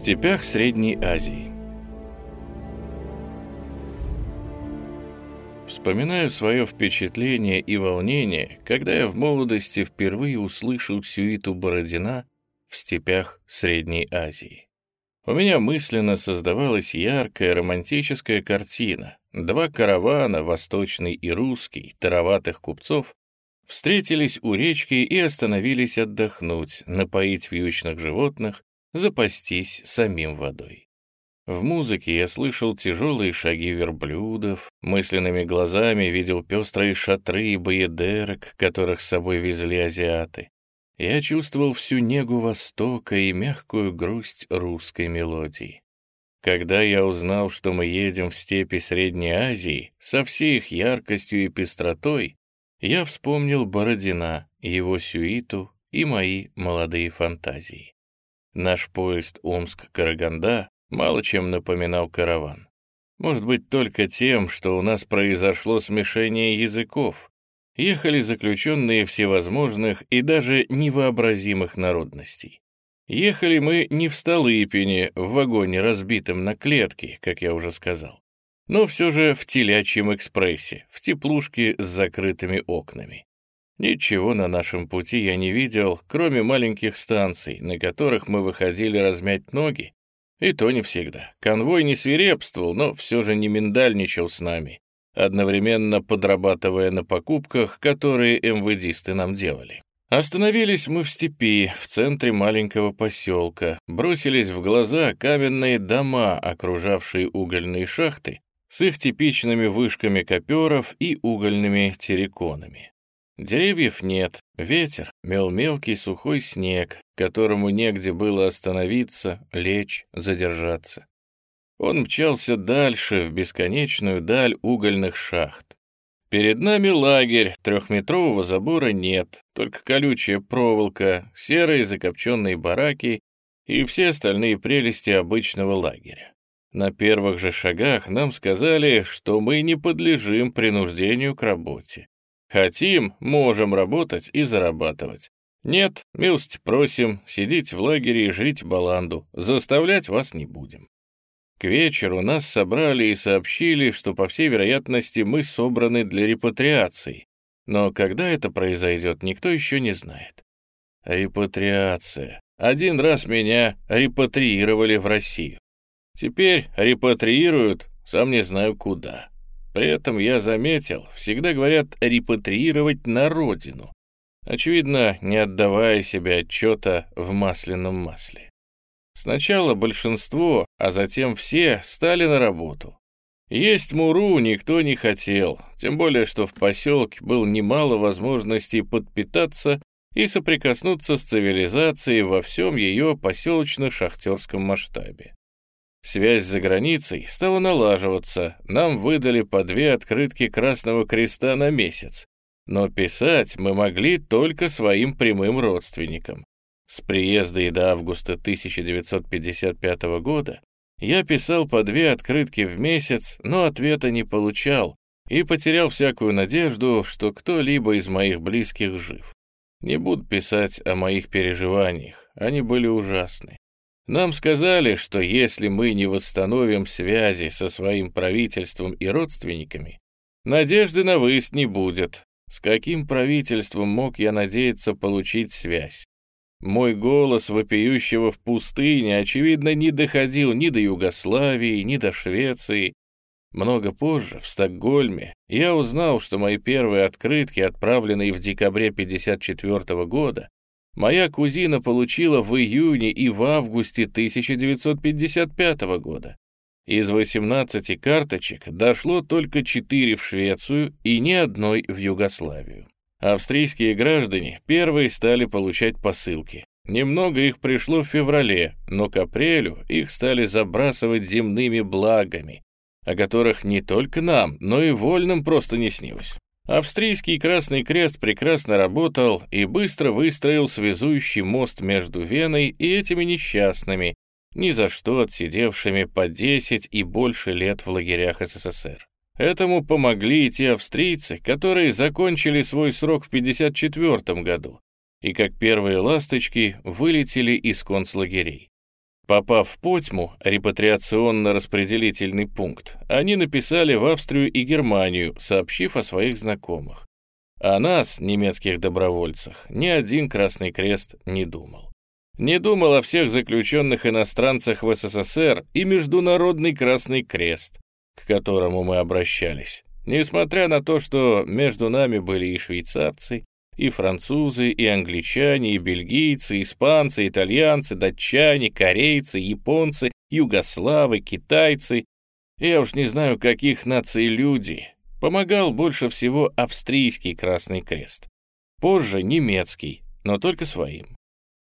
Степях Средней Азии Вспоминаю свое впечатление и волнение, когда я в молодости впервые услышал сюиту Бородина в степях Средней Азии. У меня мысленно создавалась яркая романтическая картина. Два каравана, восточный и русский, тароватых купцов, встретились у речки и остановились отдохнуть, напоить вьючных животных, запастись самим водой. В музыке я слышал тяжелые шаги верблюдов, мысленными глазами видел пестрые шатры и боедерок, которых с собой везли азиаты. Я чувствовал всю негу Востока и мягкую грусть русской мелодии. Когда я узнал, что мы едем в степи Средней Азии, со всей их яркостью и пестротой, я вспомнил Бородина, его сюиту и мои молодые фантазии. Наш поезд Омск-Караганда мало чем напоминал караван. Может быть, только тем, что у нас произошло смешение языков, ехали заключенные всевозможных и даже невообразимых народностей. Ехали мы не в Столыпине, в вагоне, разбитом на клетки, как я уже сказал, но все же в телячьем экспрессе, в теплушке с закрытыми окнами. Ничего на нашем пути я не видел, кроме маленьких станций, на которых мы выходили размять ноги, и то не всегда. Конвой не свирепствовал, но все же не миндальничал с нами одновременно подрабатывая на покупках, которые МВДисты нам делали. Остановились мы в степи, в центре маленького поселка, бросились в глаза каменные дома, окружавшие угольные шахты, с их типичными вышками коперов и угольными терриконами. Деревьев нет, ветер мел мелкий сухой снег, которому негде было остановиться, лечь, задержаться. Он мчался дальше, в бесконечную даль угольных шахт. Перед нами лагерь, трехметрового забора нет, только колючая проволока, серые закопченные бараки и все остальные прелести обычного лагеря. На первых же шагах нам сказали, что мы не подлежим принуждению к работе. Хотим, можем работать и зарабатывать. Нет, милость просим, сидеть в лагере и жрить баланду, заставлять вас не будем. К вечеру нас собрали и сообщили, что, по всей вероятности, мы собраны для репатриации, но когда это произойдет, никто еще не знает. Репатриация. Один раз меня репатриировали в Россию. Теперь репатриируют, сам не знаю куда. При этом я заметил, всегда говорят репатриировать на родину. Очевидно, не отдавая себе отчета в масляном масле. Сначала большинство, а затем все стали на работу. Есть Муру никто не хотел, тем более что в поселке было немало возможностей подпитаться и соприкоснуться с цивилизацией во всем ее поселочно-шахтерском масштабе. Связь за границей стала налаживаться, нам выдали по две открытки Красного Креста на месяц, но писать мы могли только своим прямым родственникам. С приезда и до августа 1955 года я писал по две открытки в месяц, но ответа не получал и потерял всякую надежду, что кто-либо из моих близких жив. Не буду писать о моих переживаниях, они были ужасны. Нам сказали, что если мы не восстановим связи со своим правительством и родственниками, надежды на выезд не будет. С каким правительством мог я надеяться получить связь? Мой голос, вопиющего в пустыне, очевидно, не доходил ни до Югославии, ни до Швеции. Много позже, в Стокгольме, я узнал, что мои первые открытки, отправленные в декабре 1954 года, моя кузина получила в июне и в августе 1955 года. Из 18 карточек дошло только 4 в Швецию и ни одной в Югославию. Австрийские граждане первые стали получать посылки. Немного их пришло в феврале, но к апрелю их стали забрасывать земными благами, о которых не только нам, но и вольным просто не снилось. Австрийский Красный Крест прекрасно работал и быстро выстроил связующий мост между Веной и этими несчастными, ни за что отсидевшими по 10 и больше лет в лагерях СССР. Этому помогли и те австрийцы, которые закончили свой срок в 1954 году и, как первые ласточки, вылетели из концлагерей. Попав в Потьму, репатриационно-распределительный пункт, они написали в Австрию и Германию, сообщив о своих знакомых. О нас, немецких добровольцах, ни один Красный Крест не думал. Не думал о всех заключенных иностранцах в СССР и Международный Красный Крест, к которому мы обращались, несмотря на то, что между нами были и швейцарцы, и французы, и англичане, и бельгийцы, испанцы, итальянцы, датчане, корейцы, японцы, югославы, китайцы. Я уж не знаю, каких наций люди. Помогал больше всего австрийский Красный Крест. Позже немецкий, но только своим.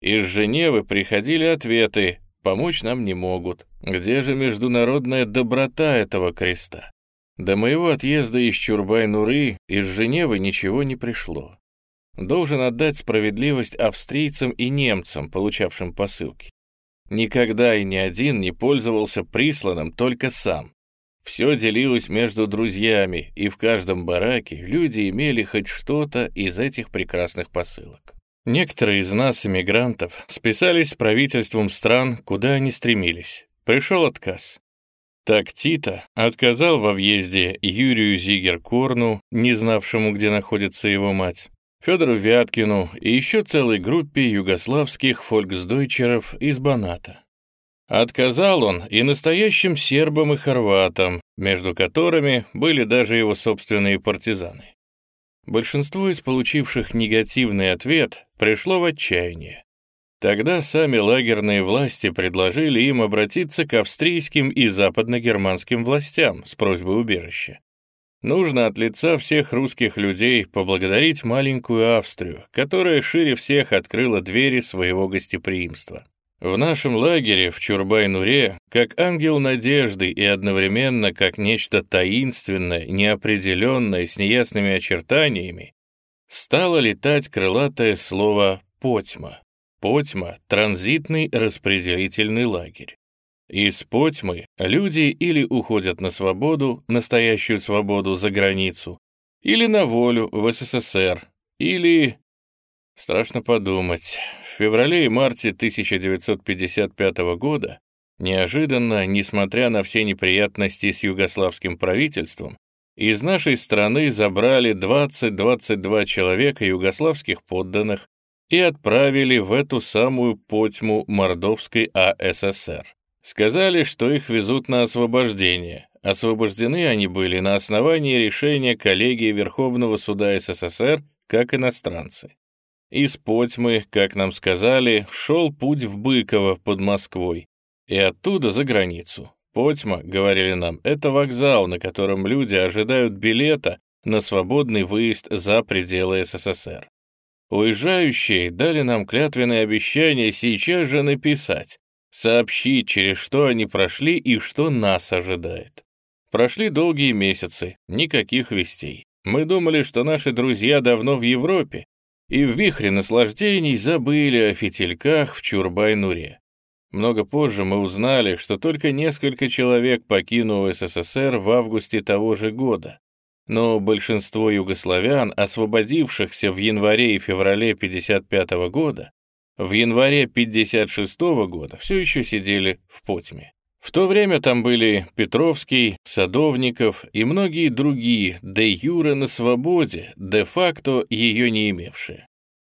Из Женевы приходили ответы «помочь нам не могут». Где же международная доброта этого креста? До моего отъезда из Чурбай-Нуры из Женевы ничего не пришло. Должен отдать справедливость австрийцам и немцам, получавшим посылки. Никогда и ни один не пользовался присланным только сам. Все делилось между друзьями, и в каждом бараке люди имели хоть что-то из этих прекрасных посылок. Некоторые из нас, эмигрантов, списались с правительством стран, куда они стремились. Пришел отказ. Так Тита отказал во въезде Юрию Зигер-Корну, не знавшему, где находится его мать, Федору Вяткину и еще целой группе югославских фольксдойчеров из Баната. Отказал он и настоящим сербам и хорватам, между которыми были даже его собственные партизаны. Большинство из получивших негативный ответ пришло в отчаяние. Тогда сами лагерные власти предложили им обратиться к австрийским и западногерманским властям с просьбой убежища. Нужно от лица всех русских людей поблагодарить маленькую Австрию, которая шире всех открыла двери своего гостеприимства. В нашем лагере в Чурбай-Нуре, как ангел надежды и одновременно как нечто таинственное, неопределенное, с неясными очертаниями, стало летать крылатое слово «потьма». Потьма — транзитный распределительный лагерь. Из Потьмы люди или уходят на свободу, настоящую свободу за границу, или на волю в СССР, или Страшно подумать. В феврале и марте 1955 года неожиданно, несмотря на все неприятности с югославским правительством, из нашей страны забрали 20-22 человека югославских подданных и отправили в эту самую потьму Мордовской АССР. Сказали, что их везут на освобождение. Освобождены они были на основании решения коллегии Верховного суда СССР как иностранцы. Из Потьмы, как нам сказали, шел путь в Быково под Москвой и оттуда за границу. Потьма, говорили нам, это вокзал, на котором люди ожидают билета на свободный выезд за пределы СССР. Уезжающие дали нам клятвенное обещание сейчас же написать, сообщить, через что они прошли и что нас ожидает. Прошли долгие месяцы, никаких вестей. Мы думали, что наши друзья давно в Европе, и в вихре наслаждений забыли о фитильках в Чурбай-Нуре. Много позже мы узнали, что только несколько человек покинуло СССР в августе того же года, но большинство югославян, освободившихся в январе и феврале 1955 года, в январе 1956 года все еще сидели в Потьме. В то время там были Петровский, Садовников и многие другие, де юре на свободе, де-факто ее не имевшие.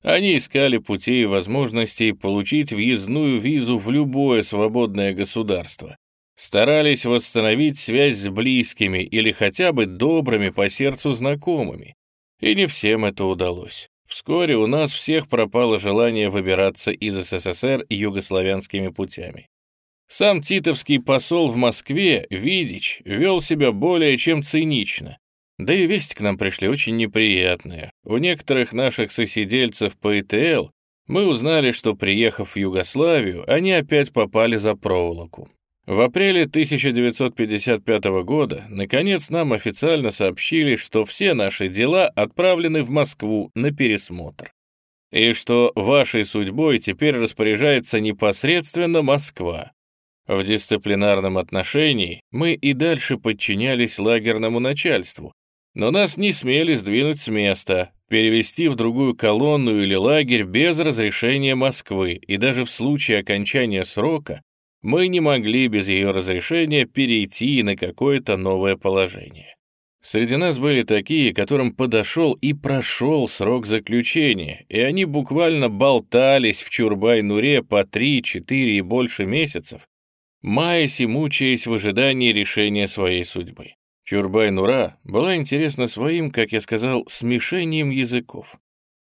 Они искали путей и возможностей получить въездную визу в любое свободное государство, старались восстановить связь с близкими или хотя бы добрыми по сердцу знакомыми. И не всем это удалось. Вскоре у нас всех пропало желание выбираться из СССР югославянскими путями. Сам титовский посол в Москве, Видич, вел себя более чем цинично. Да и вести к нам пришли очень неприятные. У некоторых наших соседельцев по ИТЛ мы узнали, что, приехав в Югославию, они опять попали за проволоку. В апреле 1955 года, наконец, нам официально сообщили, что все наши дела отправлены в Москву на пересмотр. И что вашей судьбой теперь распоряжается непосредственно Москва, в дисциплинарном отношении мы и дальше подчинялись лагерному начальству, но нас не смели сдвинуть с места, перевести в другую колонну или лагерь без разрешения Москвы, и даже в случае окончания срока мы не могли без ее разрешения перейти на какое-то новое положение. Среди нас были такие, которым подошел и прошел срок заключения, и они буквально болтались в Чурбай-Нуре по три, четыре и больше месяцев, маясь и мучаясь в ожидании решения своей судьбы. Чурбай-Нура была интересна своим, как я сказал, смешением языков.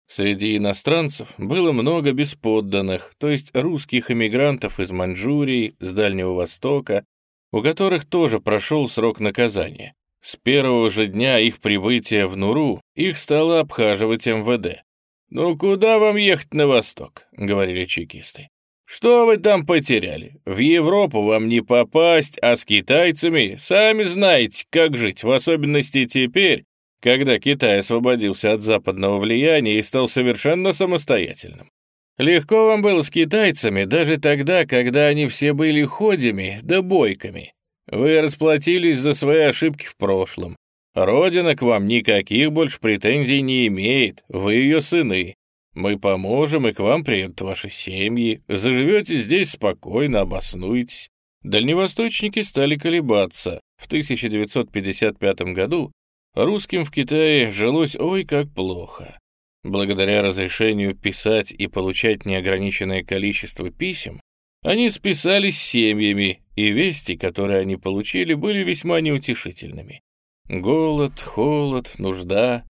Среди иностранцев было много бесподданных, то есть русских эмигрантов из Маньчжурии, с Дальнего Востока, у которых тоже прошел срок наказания. С первого же дня их прибытия в Нуру их стало обхаживать МВД. «Ну куда вам ехать на восток?» — говорили чекисты. «Что вы там потеряли? В Европу вам не попасть, а с китайцами сами знаете, как жить, в особенности теперь, когда Китай освободился от западного влияния и стал совершенно самостоятельным. Легко вам было с китайцами даже тогда, когда они все были ходями да бойками. Вы расплатились за свои ошибки в прошлом. Родина к вам никаких больше претензий не имеет, вы ее сыны. Мы поможем, и к вам приедут ваши семьи. Заживете здесь спокойно, обоснуетесь. Дальневосточники стали колебаться. В 1955 году русским в Китае жилось ой как плохо. Благодаря разрешению писать и получать неограниченное количество писем, они списались семьями, и вести, которые они получили, были весьма неутешительными. Голод, холод, нужда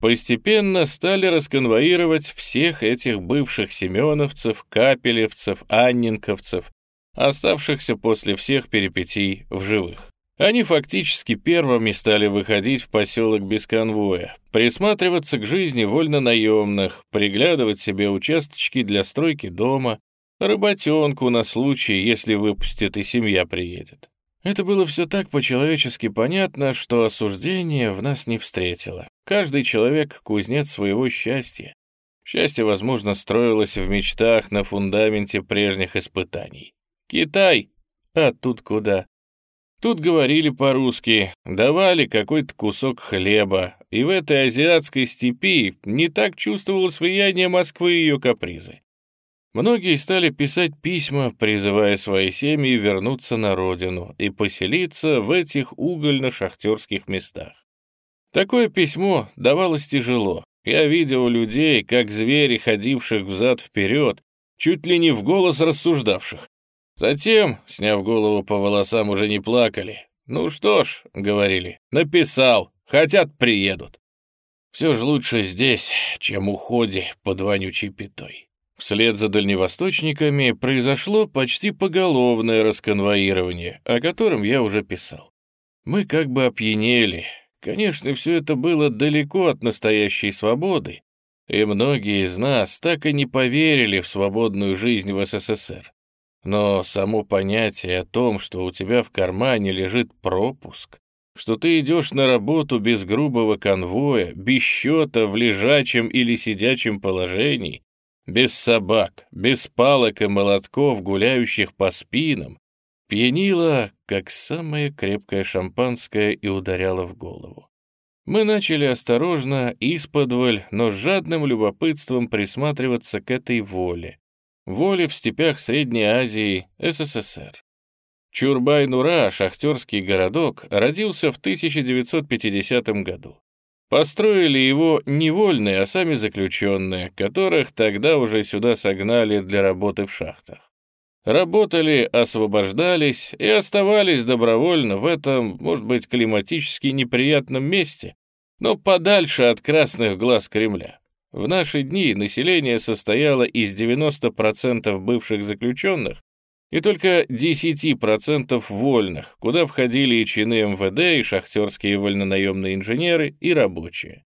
постепенно стали расконвоировать всех этих бывших семеновцев, капелевцев, анненковцев, оставшихся после всех перипетий в живых. Они фактически первыми стали выходить в поселок без конвоя, присматриваться к жизни вольно-наемных, приглядывать себе участочки для стройки дома, работенку на случай, если выпустят и семья приедет. Это было все так по-человечески понятно, что осуждение в нас не встретило. Каждый человек — кузнец своего счастья. Счастье, возможно, строилось в мечтах на фундаменте прежних испытаний. Китай! А тут куда? Тут говорили по-русски, давали какой-то кусок хлеба, и в этой азиатской степи не так чувствовалось влияние Москвы и ее капризы. Многие стали писать письма, призывая свои семьи вернуться на родину и поселиться в этих угольно-шахтерских местах. Такое письмо давалось тяжело. Я видел людей, как звери, ходивших взад-вперед, чуть ли не в голос рассуждавших. Затем, сняв голову по волосам, уже не плакали. «Ну что ж», — говорили, — «написал, хотят, приедут». Все же лучше здесь, чем уходе под вонючей пятой. Вслед за дальневосточниками произошло почти поголовное расконвоирование, о котором я уже писал. Мы как бы опьянели. Конечно, все это было далеко от настоящей свободы, и многие из нас так и не поверили в свободную жизнь в СССР. Но само понятие о том, что у тебя в кармане лежит пропуск, что ты идешь на работу без грубого конвоя, без счета в лежачем или сидячем положении, без собак, без палок и молотков, гуляющих по спинам, пьянила, как самое крепкое шампанское, и ударяла в голову. Мы начали осторожно, исподволь, но с жадным любопытством присматриваться к этой воле. Воле в степях Средней Азии, СССР. Чурбай-Нура, шахтерский городок, родился в 1950 году. Построили его невольные, а сами заключенные, которых тогда уже сюда согнали для работы в шахтах. Работали, освобождались и оставались добровольно в этом, может быть, климатически неприятном месте, но подальше от красных глаз Кремля. В наши дни население состояло из 90% бывших заключенных и только 10% вольных, куда входили и чины МВД, и шахтерские вольнонаемные инженеры, и рабочие.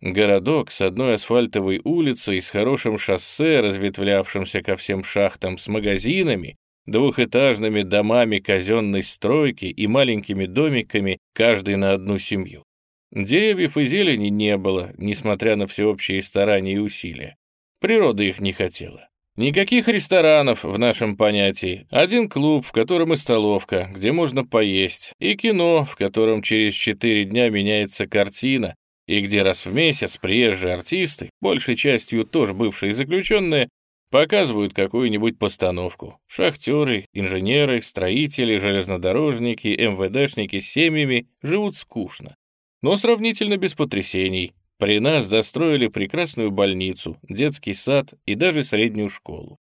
Городок с одной асфальтовой улицей, с хорошим шоссе, разветвлявшимся ко всем шахтам, с магазинами, двухэтажными домами казенной стройки и маленькими домиками, каждый на одну семью. Деревьев и зелени не было, несмотря на всеобщие старания и усилия. Природа их не хотела. Никаких ресторанов в нашем понятии. Один клуб, в котором и столовка, где можно поесть, и кино, в котором через четыре дня меняется картина, и где раз в месяц приезжие артисты, большей частью тоже бывшие заключенные, Показывают какую-нибудь постановку. Шахтеры, инженеры, строители, железнодорожники, МВДшники с семьями живут скучно. Но сравнительно без потрясений. При нас достроили прекрасную больницу, детский сад и даже среднюю школу.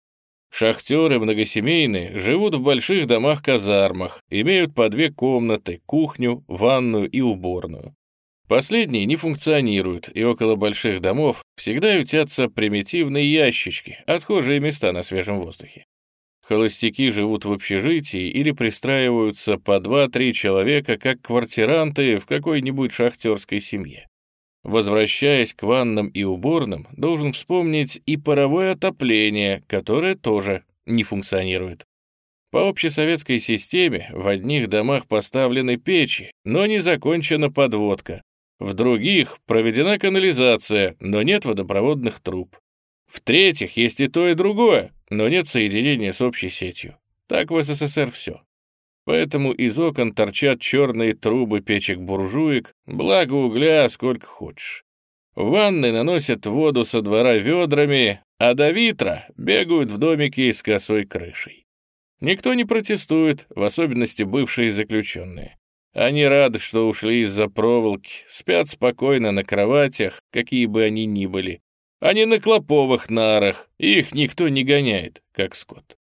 Шахтеры многосемейные живут в больших домах-казармах, имеют по две комнаты, кухню, ванную и уборную. Последние не функционируют, и около больших домов всегда ютятся примитивные ящички, отхожие места на свежем воздухе. Холостяки живут в общежитии или пристраиваются по 2-3 человека, как квартиранты в какой-нибудь шахтерской семье. Возвращаясь к ваннам и уборным, должен вспомнить и паровое отопление, которое тоже не функционирует. По общесоветской системе в одних домах поставлены печи, но не закончена подводка, в других проведена канализация, но нет водопроводных труб. В-третьих, есть и то, и другое, но нет соединения с общей сетью. Так в СССР все. Поэтому из окон торчат черные трубы печек-буржуек, благо угля сколько хочешь. В ванны наносят воду со двора ведрами, а до витра бегают в домике с косой крышей. Никто не протестует, в особенности бывшие заключенные. Они рады, что ушли из-за проволоки, спят спокойно на кроватях, какие бы они ни были, а не на клоповых нарах, их никто не гоняет, как скот.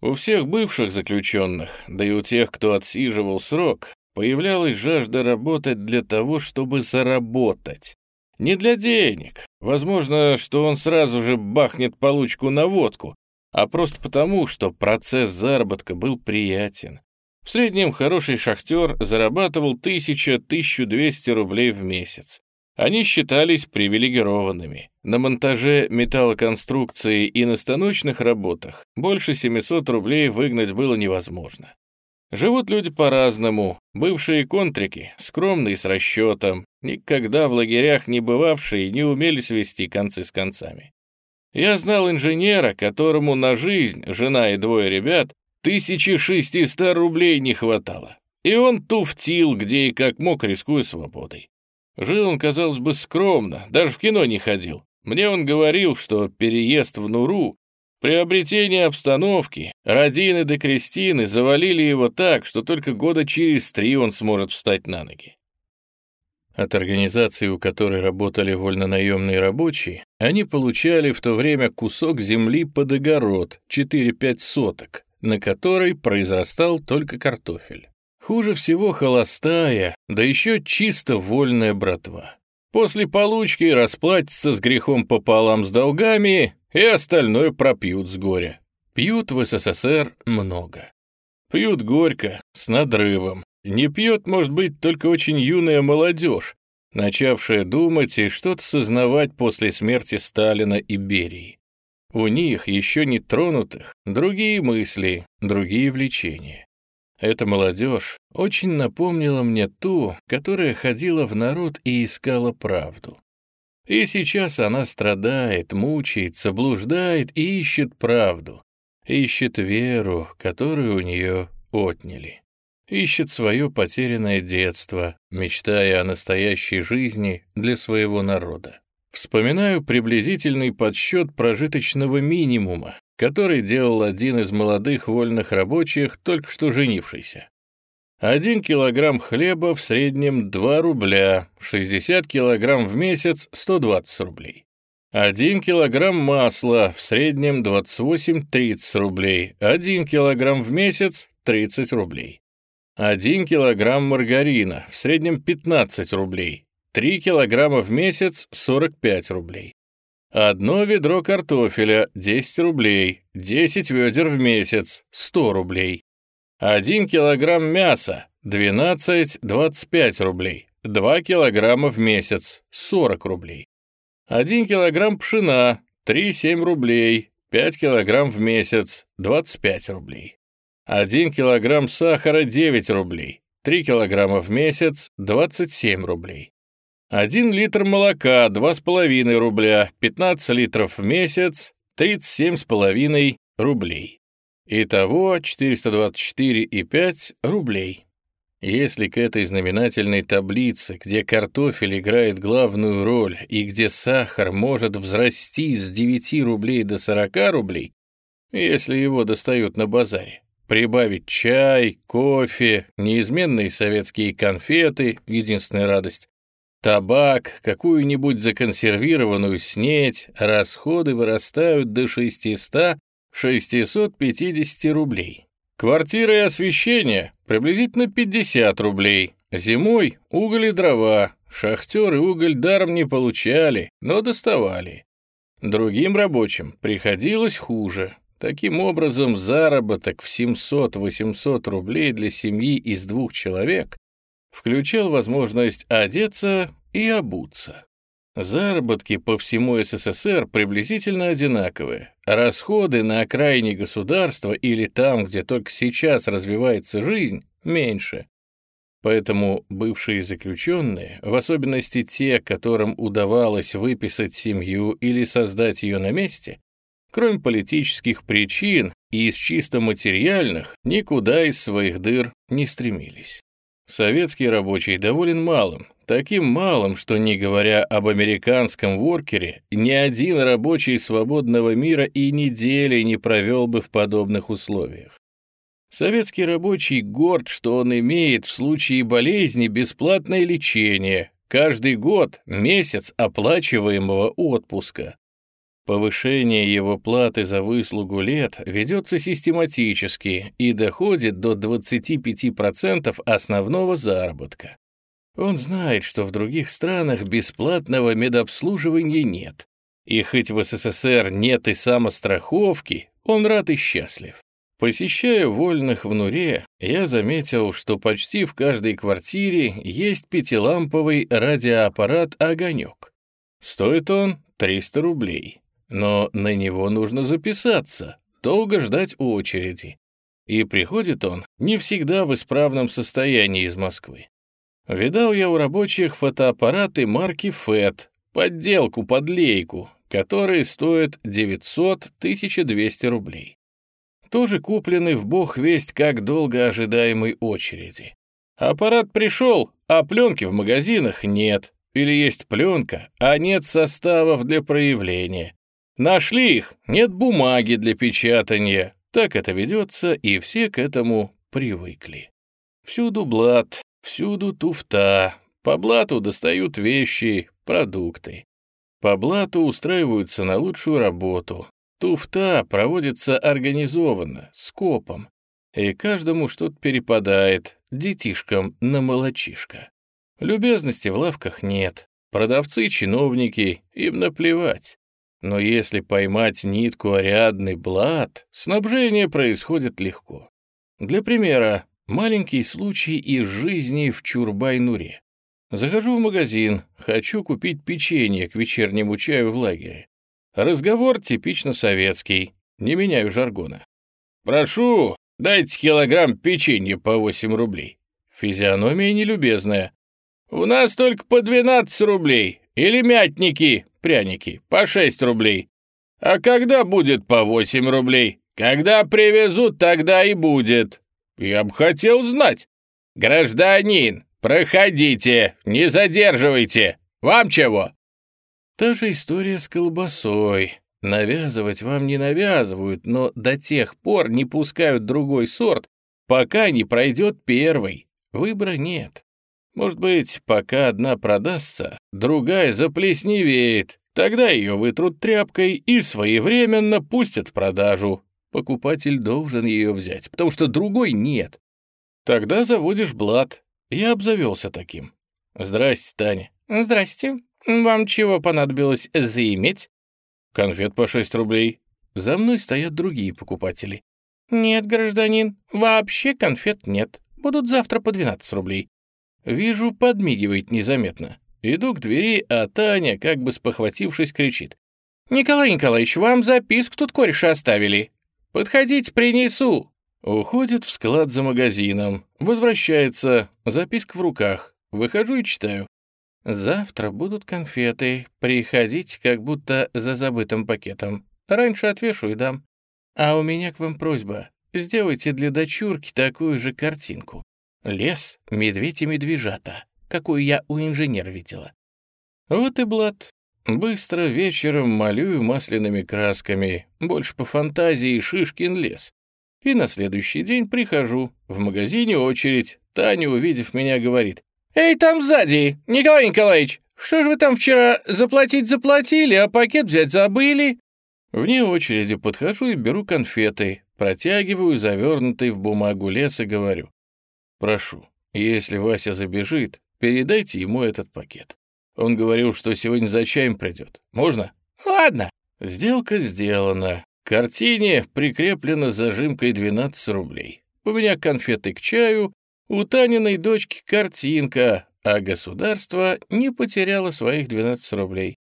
У всех бывших заключенных, да и у тех, кто отсиживал срок, появлялась жажда работать для того, чтобы заработать. Не для денег. Возможно, что он сразу же бахнет получку на водку, а просто потому, что процесс заработка был приятен. В среднем хороший шахтер зарабатывал 1000-1200 рублей в месяц. Они считались привилегированными. На монтаже металлоконструкции и на станочных работах больше 700 рублей выгнать было невозможно. Живут люди по-разному. Бывшие контрики, скромные с расчетом, никогда в лагерях не бывавшие, не умели свести концы с концами. Я знал инженера, которому на жизнь, жена и двое ребят, Тысячи шестиста рублей не хватало. И он туфтил, где и как мог, рискуя свободой. Жил он, казалось бы, скромно, даже в кино не ходил. Мне он говорил, что переезд в Нуру, приобретение обстановки, родины до Кристины завалили его так, что только года через три он сможет встать на ноги. От организации, у которой работали вольнонаемные рабочие, они получали в то время кусок земли под огород, 4-5 соток, на которой произрастал только картофель. Хуже всего холостая, да еще чисто вольная братва. После получки расплатятся с грехом пополам с долгами и остальное пропьют с горя. Пьют в СССР много. Пьют горько, с надрывом. Не пьет, может быть, только очень юная молодежь, начавшая думать и что-то сознавать после смерти Сталина и Берии. У них, еще не тронутых, другие мысли, другие влечения. Эта молодежь очень напомнила мне ту, которая ходила в народ и искала правду. И сейчас она страдает, мучается, блуждает и ищет правду. Ищет веру, которую у нее отняли. Ищет свое потерянное детство, мечтая о настоящей жизни для своего народа. Вспоминаю приблизительный подсчет прожиточного минимума, который делал один из молодых вольных рабочих, только что женившийся. Один килограмм хлеба в среднем 2 рубля, 60 килограмм в месяц 120 рублей. Один килограмм масла в среднем 28-30 рублей, один килограмм в месяц 30 рублей. Один килограмм маргарина в среднем 15 рублей, 3 килограмма в месяц — 45 рублей. Одно ведро картофеля — 10 рублей, 10 ведер в месяц — 100 рублей. 1 килограмм мяса — 12-25 рублей, 2 килограмма в месяц — 40 рублей. 1 килограмм пшена — 3-7 рублей, 5 килограмм в месяц — 25 рублей. 1 килограмм сахара — 9 рублей, 3 килограмма в месяц — 27 рублей. Один литр молока — 2,5 рубля, 15 литров в месяц — 37,5 рублей. Итого 424,5 рублей. Если к этой знаменательной таблице, где картофель играет главную роль и где сахар может взрасти с 9 рублей до 40 рублей, если его достают на базаре, прибавить чай, кофе, неизменные советские конфеты, единственная радость, табак, какую-нибудь законсервированную снеть, расходы вырастают до 600-650 рублей. Квартира и освещение приблизительно 50 рублей. Зимой уголь и дрова. Шахтеры уголь даром не получали, но доставали. Другим рабочим приходилось хуже. Таким образом, заработок в 700-800 рублей для семьи из двух человек включал возможность одеться и обуться. Заработки по всему СССР приблизительно одинаковые. Расходы на окраине государства или там, где только сейчас развивается жизнь, меньше. Поэтому бывшие заключенные, в особенности те, которым удавалось выписать семью или создать ее на месте, кроме политических причин и из чисто материальных, никуда из своих дыр не стремились. Советский рабочий доволен малым, Таким малым, что не говоря об американском воркере, ни один рабочий свободного мира и недели не провел бы в подобных условиях. Советский рабочий горд, что он имеет в случае болезни бесплатное лечение, каждый год месяц оплачиваемого отпуска. Повышение его платы за выслугу лет ведется систематически и доходит до 25% основного заработка. Он знает, что в других странах бесплатного медобслуживания нет. И хоть в СССР нет и самостраховки, он рад и счастлив. Посещая вольных в Нуре, я заметил, что почти в каждой квартире есть пятиламповый радиоаппарат «Огонек». Стоит он 300 рублей, но на него нужно записаться, долго ждать очереди. И приходит он не всегда в исправном состоянии из Москвы. Видал я у рабочих фотоаппараты марки FET, подделку, подлейку, которые стоят 900-1200 рублей. Тоже куплены в бог весть как долго ожидаемой очереди. Аппарат пришел, а пленки в магазинах нет. Или есть пленка, а нет составов для проявления. Нашли их, нет бумаги для печатания. Так это ведется, и все к этому привыкли. Всюду блат, Всюду туфта, по блату достают вещи, продукты. По блату устраиваются на лучшую работу. Туфта проводится организованно, скопом. И каждому что-то перепадает, детишкам на молочишко. Любезности в лавках нет. Продавцы, чиновники, им наплевать. Но если поймать нитку Ариадны блат, снабжение происходит легко. Для примера, Маленький случай из жизни в Чурбай-Нуре. Захожу в магазин, хочу купить печенье к вечернему чаю в лагере. Разговор типично советский, не меняю жаргона. «Прошу, дайте килограмм печенья по 8 рублей». Физиономия нелюбезная. «У нас только по 12 рублей. Или мятники, пряники, по 6 рублей. А когда будет по 8 рублей? Когда привезут, тогда и будет. «Я бы хотел знать». «Гражданин, проходите, не задерживайте. Вам чего?» Та же история с колбасой. Навязывать вам не навязывают, но до тех пор не пускают другой сорт, пока не пройдет первый. Выбора нет. Может быть, пока одна продастся, другая заплесневеет. Тогда ее вытрут тряпкой и своевременно пустят в продажу. Покупатель должен ее взять, потому что другой нет. Тогда заводишь блат. Я обзавелся таким. Здрасте, Таня. Здрасте. Вам чего понадобилось заиметь? Конфет по 6 рублей. За мной стоят другие покупатели. Нет, гражданин, вообще конфет нет. Будут завтра по 12 рублей. Вижу, подмигивает незаметно. Иду к двери, а Таня, как бы спохватившись, кричит. «Николай Николаевич, вам записку тут кореша оставили. «Подходите, принесу!» Уходит в склад за магазином, возвращается, записка в руках. Выхожу и читаю. «Завтра будут конфеты. Приходите, как будто за забытым пакетом. Раньше отвешу и дам. А у меня к вам просьба. Сделайте для дочурки такую же картинку. Лес, медведь и медвежата, какую я у инженера видела. Вот и блат. Быстро вечером малюю масляными красками, больше по фантазии Шишкин лес. И на следующий день прихожу, в магазине очередь, Таня, увидев меня, говорит, «Эй, там сзади, Николай Николаевич, что же вы там вчера заплатить заплатили, а пакет взять забыли?» Вне очереди подхожу и беру конфеты, протягиваю завернутый в бумагу лес и говорю, «Прошу, если Вася забежит, передайте ему этот пакет. Он говорил, что сегодня за чаем придет. Можно?» «Ладно». Сделка сделана. К картине прикреплена зажимкой 12 рублей. У меня конфеты к чаю, у Таниной дочки картинка, а государство не потеряло своих 12 рублей.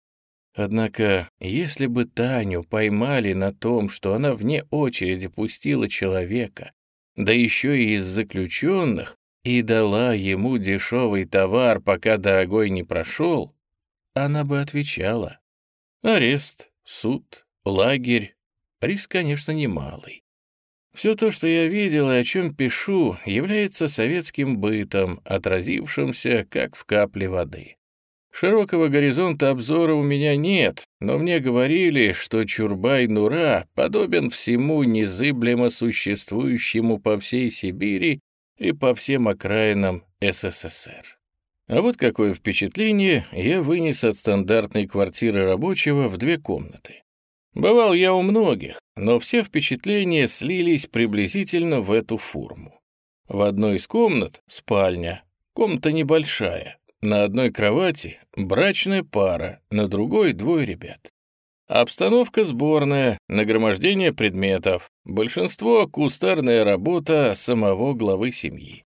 Однако, если бы Таню поймали на том, что она вне очереди пустила человека, да еще и из заключенных, и дала ему дешевый товар, пока дорогой не прошел, она бы отвечала. Арест, суд, лагерь. Риск, конечно, немалый. Все то, что я видел и о чем пишу, является советским бытом, отразившимся как в капле воды. Широкого горизонта обзора у меня нет, но мне говорили, что Чурбай-Нура подобен всему незыблемо существующему по всей Сибири и по всем окраинам СССР. А вот какое впечатление я вынес от стандартной квартиры рабочего в две комнаты. Бывал я у многих, но все впечатления слились приблизительно в эту форму. В одной из комнат — спальня, комната небольшая, на одной кровати — брачная пара, на другой — двое ребят. Обстановка сборная, нагромождение предметов, большинство — кустарная работа самого главы семьи.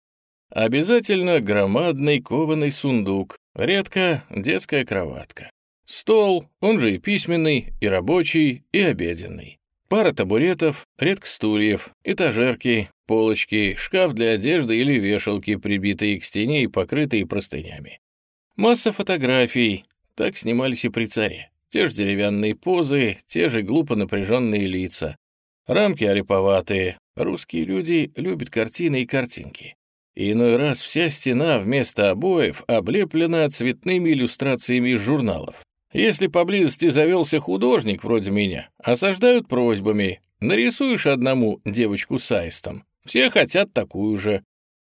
Обязательно громадный кованый сундук, редко детская кроватка. Стол, он же и письменный, и рабочий, и обеденный. Пара табуретов, редко стульев, этажерки, полочки, шкаф для одежды или вешалки, прибитые к стене и покрытые простынями. Масса фотографий, так снимались и при царе. Те же деревянные позы, те же глупо напряженные лица. Рамки олиповатые. Русские люди любят картины и картинки. И иной раз вся стена вместо обоев облеплена цветными иллюстрациями из журналов. Если поблизости завелся художник вроде меня, осаждают просьбами. Нарисуешь одному девочку с аистом. Все хотят такую же.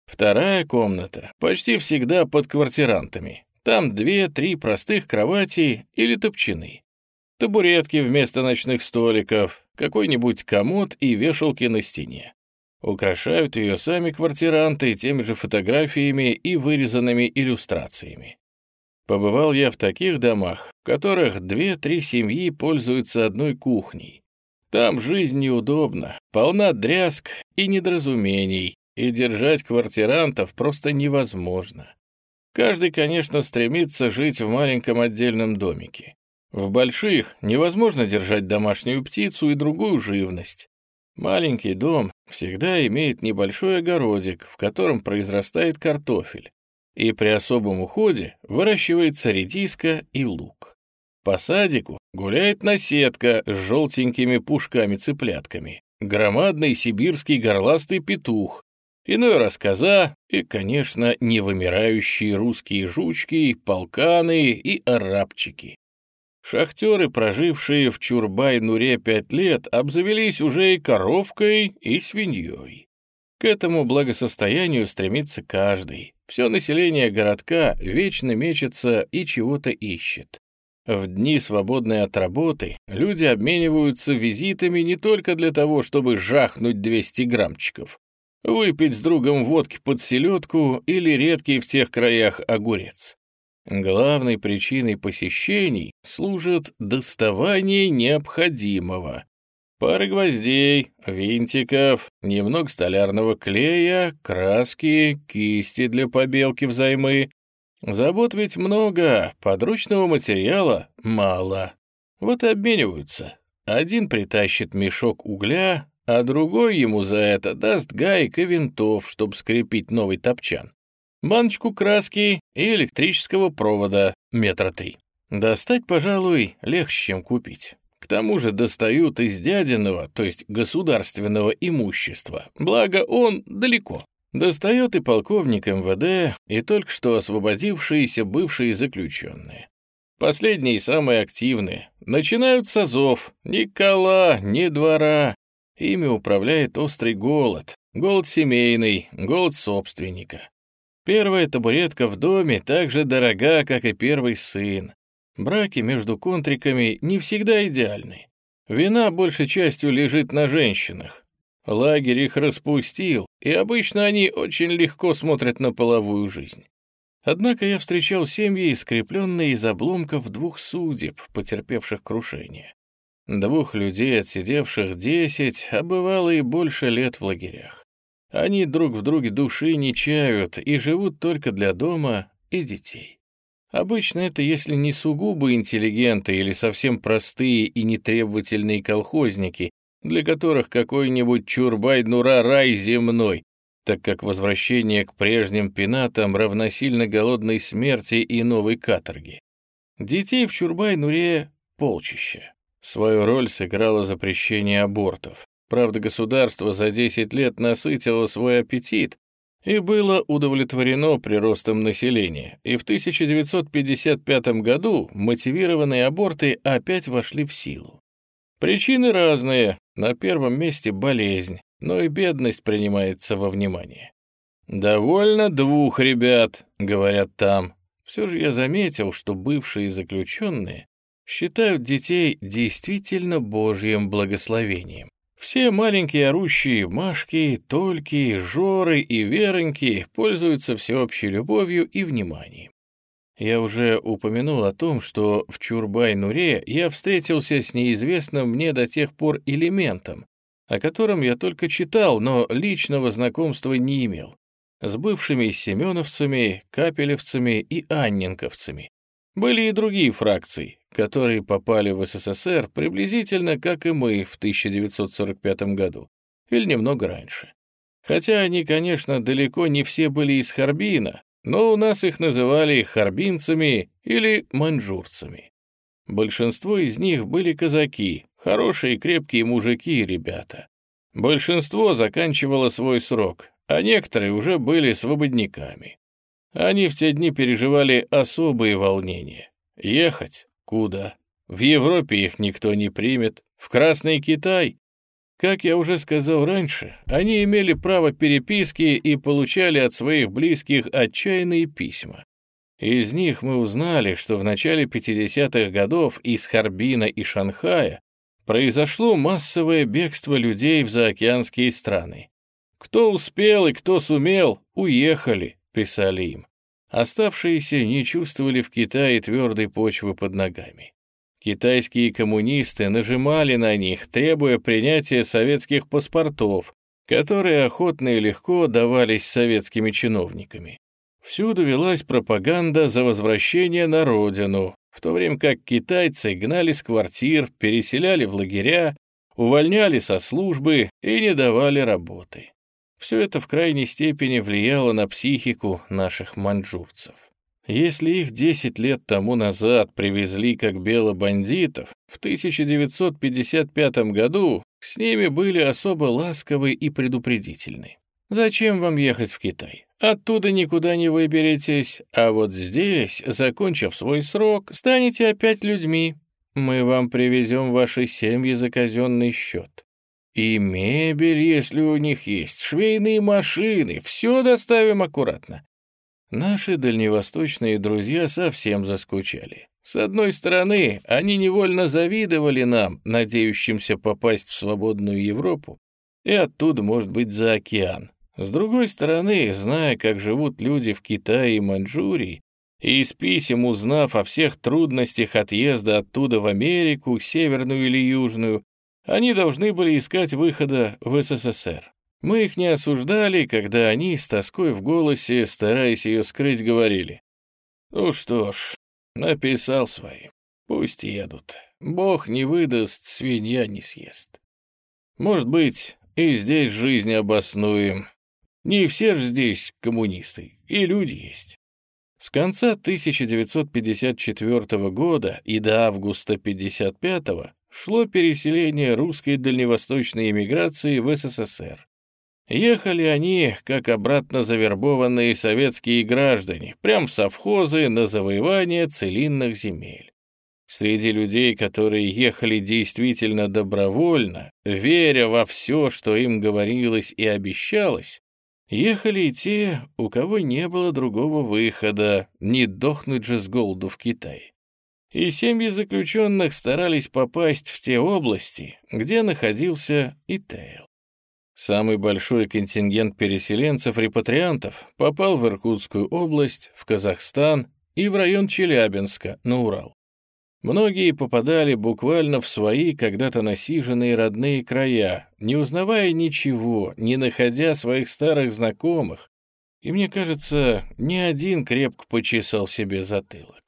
Вторая комната почти всегда под квартирантами. Там две-три простых кровати или топчаны. Табуретки вместо ночных столиков, какой-нибудь комод и вешалки на стене. Украшают ее сами квартиранты теми же фотографиями и вырезанными иллюстрациями. Побывал я в таких домах, в которых две-три семьи пользуются одной кухней. Там жизнь неудобна, полна дрязг и недоразумений, и держать квартирантов просто невозможно. Каждый, конечно, стремится жить в маленьком отдельном домике. В больших невозможно держать домашнюю птицу и другую живность. Маленький дом всегда имеет небольшой огородик, в котором произрастает картофель, и при особом уходе выращивается редиска и лук. По садику гуляет наседка с желтенькими пушками-цыплятками, громадный сибирский горластый петух, иной раз коза и, конечно, невымирающие русские жучки, полканы и арабчики. Шахтеры, прожившие в Чурбай-Нуре пять лет, обзавелись уже и коровкой, и свиньей. К этому благосостоянию стремится каждый. Все население городка вечно мечется и чего-то ищет. В дни, свободные от работы, люди обмениваются визитами не только для того, чтобы жахнуть 200 граммчиков, выпить с другом водки под селедку или редкий в тех краях огурец. Главной причиной посещений служит доставание необходимого, Пары гвоздей, винтиков, немного столярного клея, краски, кисти для побелки взаймы. Забот ведь много, подручного материала мало. Вот и обмениваются. Один притащит мешок угля, а другой ему за это даст гаек и винтов, чтобы скрепить новый топчан. Баночку краски и электрического провода метра три. Достать, пожалуй, легче, чем купить. К тому же достают из дядиного, то есть государственного имущества, благо он далеко. Достает и полковник МВД, и только что освободившиеся бывшие заключенные. Последние самые активные. Начинают с азов. Ни ни двора. Ими управляет острый голод. Голод семейный, голод собственника. Первая табуретка в доме так же дорога, как и первый сын. Браки между контриками не всегда идеальны. Вина большей частью лежит на женщинах. Лагерь их распустил, и обычно они очень легко смотрят на половую жизнь. Однако я встречал семьи, скрепленные из обломков двух судеб, потерпевших крушение. Двух людей, отсидевших десять, а бывало и больше лет в лагерях. Они друг в друге души не чают и живут только для дома и детей. Обычно это если не сугубо интеллигенты или совсем простые и нетребовательные колхозники, для которых какой-нибудь чурбай-нура рай земной, так как возвращение к прежним пенатам равносильно голодной смерти и новой каторги. Детей в Чурбай-Нуре — полчища. Свою роль сыграло запрещение абортов. Правда, государство за 10 лет насытило свой аппетит и было удовлетворено приростом населения, и в 1955 году мотивированные аборты опять вошли в силу. Причины разные, на первом месте болезнь, но и бедность принимается во внимание. «Довольно двух ребят», — говорят там. Все же я заметил, что бывшие заключенные считают детей действительно божьим благословением. Все маленькие орущие Машки, Тольки, Жоры и Вероньки пользуются всеобщей любовью и вниманием. Я уже упомянул о том, что в Чурбай-Нуре я встретился с неизвестным мне до тех пор элементом, о котором я только читал, но личного знакомства не имел, с бывшими семеновцами, капелевцами и анненковцами. Были и другие фракции, которые попали в СССР приблизительно как и мы в 1945 году, или немного раньше. Хотя они, конечно, далеко не все были из Харбина, но у нас их называли харбинцами или маньчжурцами. Большинство из них были казаки, хорошие крепкие мужики и ребята. Большинство заканчивало свой срок, а некоторые уже были свободниками. Они в те дни переживали особые волнения. Ехать? Куда? В Европе их никто не примет. В Красный Китай? Как я уже сказал раньше, они имели право переписки и получали от своих близких отчаянные письма. Из них мы узнали, что в начале 50-х годов из Харбина и Шанхая произошло массовое бегство людей в заокеанские страны. Кто успел и кто сумел, уехали, писали им. Оставшиеся не чувствовали в Китае твердой почвы под ногами. Китайские коммунисты нажимали на них, требуя принятия советских паспортов, которые охотно и легко давались советскими чиновниками. Всюду велась пропаганда за возвращение на родину, в то время как китайцы гнали с квартир, переселяли в лагеря, увольняли со службы и не давали работы. Все это в крайней степени влияло на психику наших маньчжурцев. Если их 10 лет тому назад привезли как белобандитов, в 1955 году с ними были особо ласковы и предупредительны. Зачем вам ехать в Китай? Оттуда никуда не выберетесь, а вот здесь, закончив свой срок, станете опять людьми. Мы вам привезем ваши семьи за казенный счет. И мебель, если у них есть, швейные машины, все доставим аккуратно. Наши дальневосточные друзья совсем заскучали. С одной стороны, они невольно завидовали нам, надеющимся попасть в свободную Европу, и оттуда, может быть, за океан. С другой стороны, зная, как живут люди в Китае и Маньчжурии, и из писем узнав о всех трудностях отъезда оттуда в Америку, северную или южную, они должны были искать выхода в СССР. Мы их не осуждали, когда они, с тоской в голосе, стараясь ее скрыть, говорили. «Ну что ж, написал своим. Пусть едут. Бог не выдаст, свинья не съест. Может быть, и здесь жизнь обоснуем. Не все же здесь коммунисты, и люди есть». С конца 1954 года и до августа 1955 шло переселение русской дальневосточной эмиграции в СССР. Ехали они, как обратно завербованные советские граждане, прям в совхозы на завоевание целинных земель. Среди людей, которые ехали действительно добровольно, веря во все, что им говорилось и обещалось, ехали и те, у кого не было другого выхода, не дохнуть же с голоду в Китае. И семьи заключенных старались попасть в те области, где находился Итейл. Самый большой контингент переселенцев-репатриантов попал в Иркутскую область, в Казахстан и в район Челябинска, на Урал. Многие попадали буквально в свои когда-то насиженные родные края, не узнавая ничего, не находя своих старых знакомых, и, мне кажется, ни один крепко почесал себе затылок.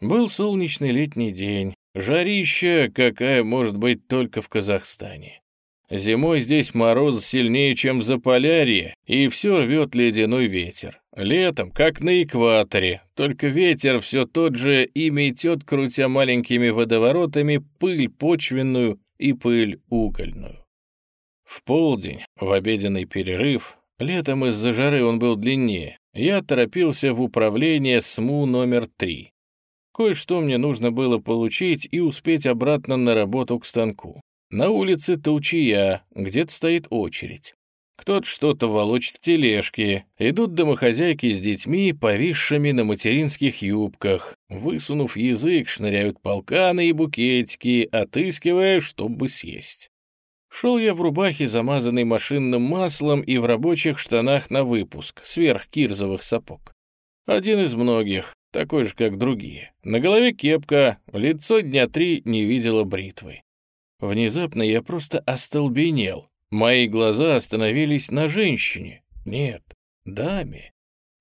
Был солнечный летний день, жарища, какая может быть только в Казахстане. Зимой здесь мороз сильнее, чем в Заполярье, и все рвет ледяной ветер. Летом, как на экваторе, только ветер все тот же и метет, крутя маленькими водоворотами, пыль почвенную и пыль угольную. В полдень, в обеденный перерыв, летом из-за жары он был длиннее, я торопился в управление СМУ номер три. Кое-что мне нужно было получить и успеть обратно на работу к станку. На улице толчья, где-то стоит очередь. Кто-то что-то волочит в тележке. Идут домохозяйки с детьми, повисшими на материнских юбках. Высунув язык, шныряют полканы и букетики, отыскивая, чтобы съесть. Шел я в рубахе, замазанной машинным маслом, и в рабочих штанах на выпуск, сверх кирзовых сапог. Один из многих, такой же, как другие. На голове кепка, лицо дня три не видела бритвы. Внезапно я просто остолбенел. Мои глаза остановились на женщине. Нет, даме.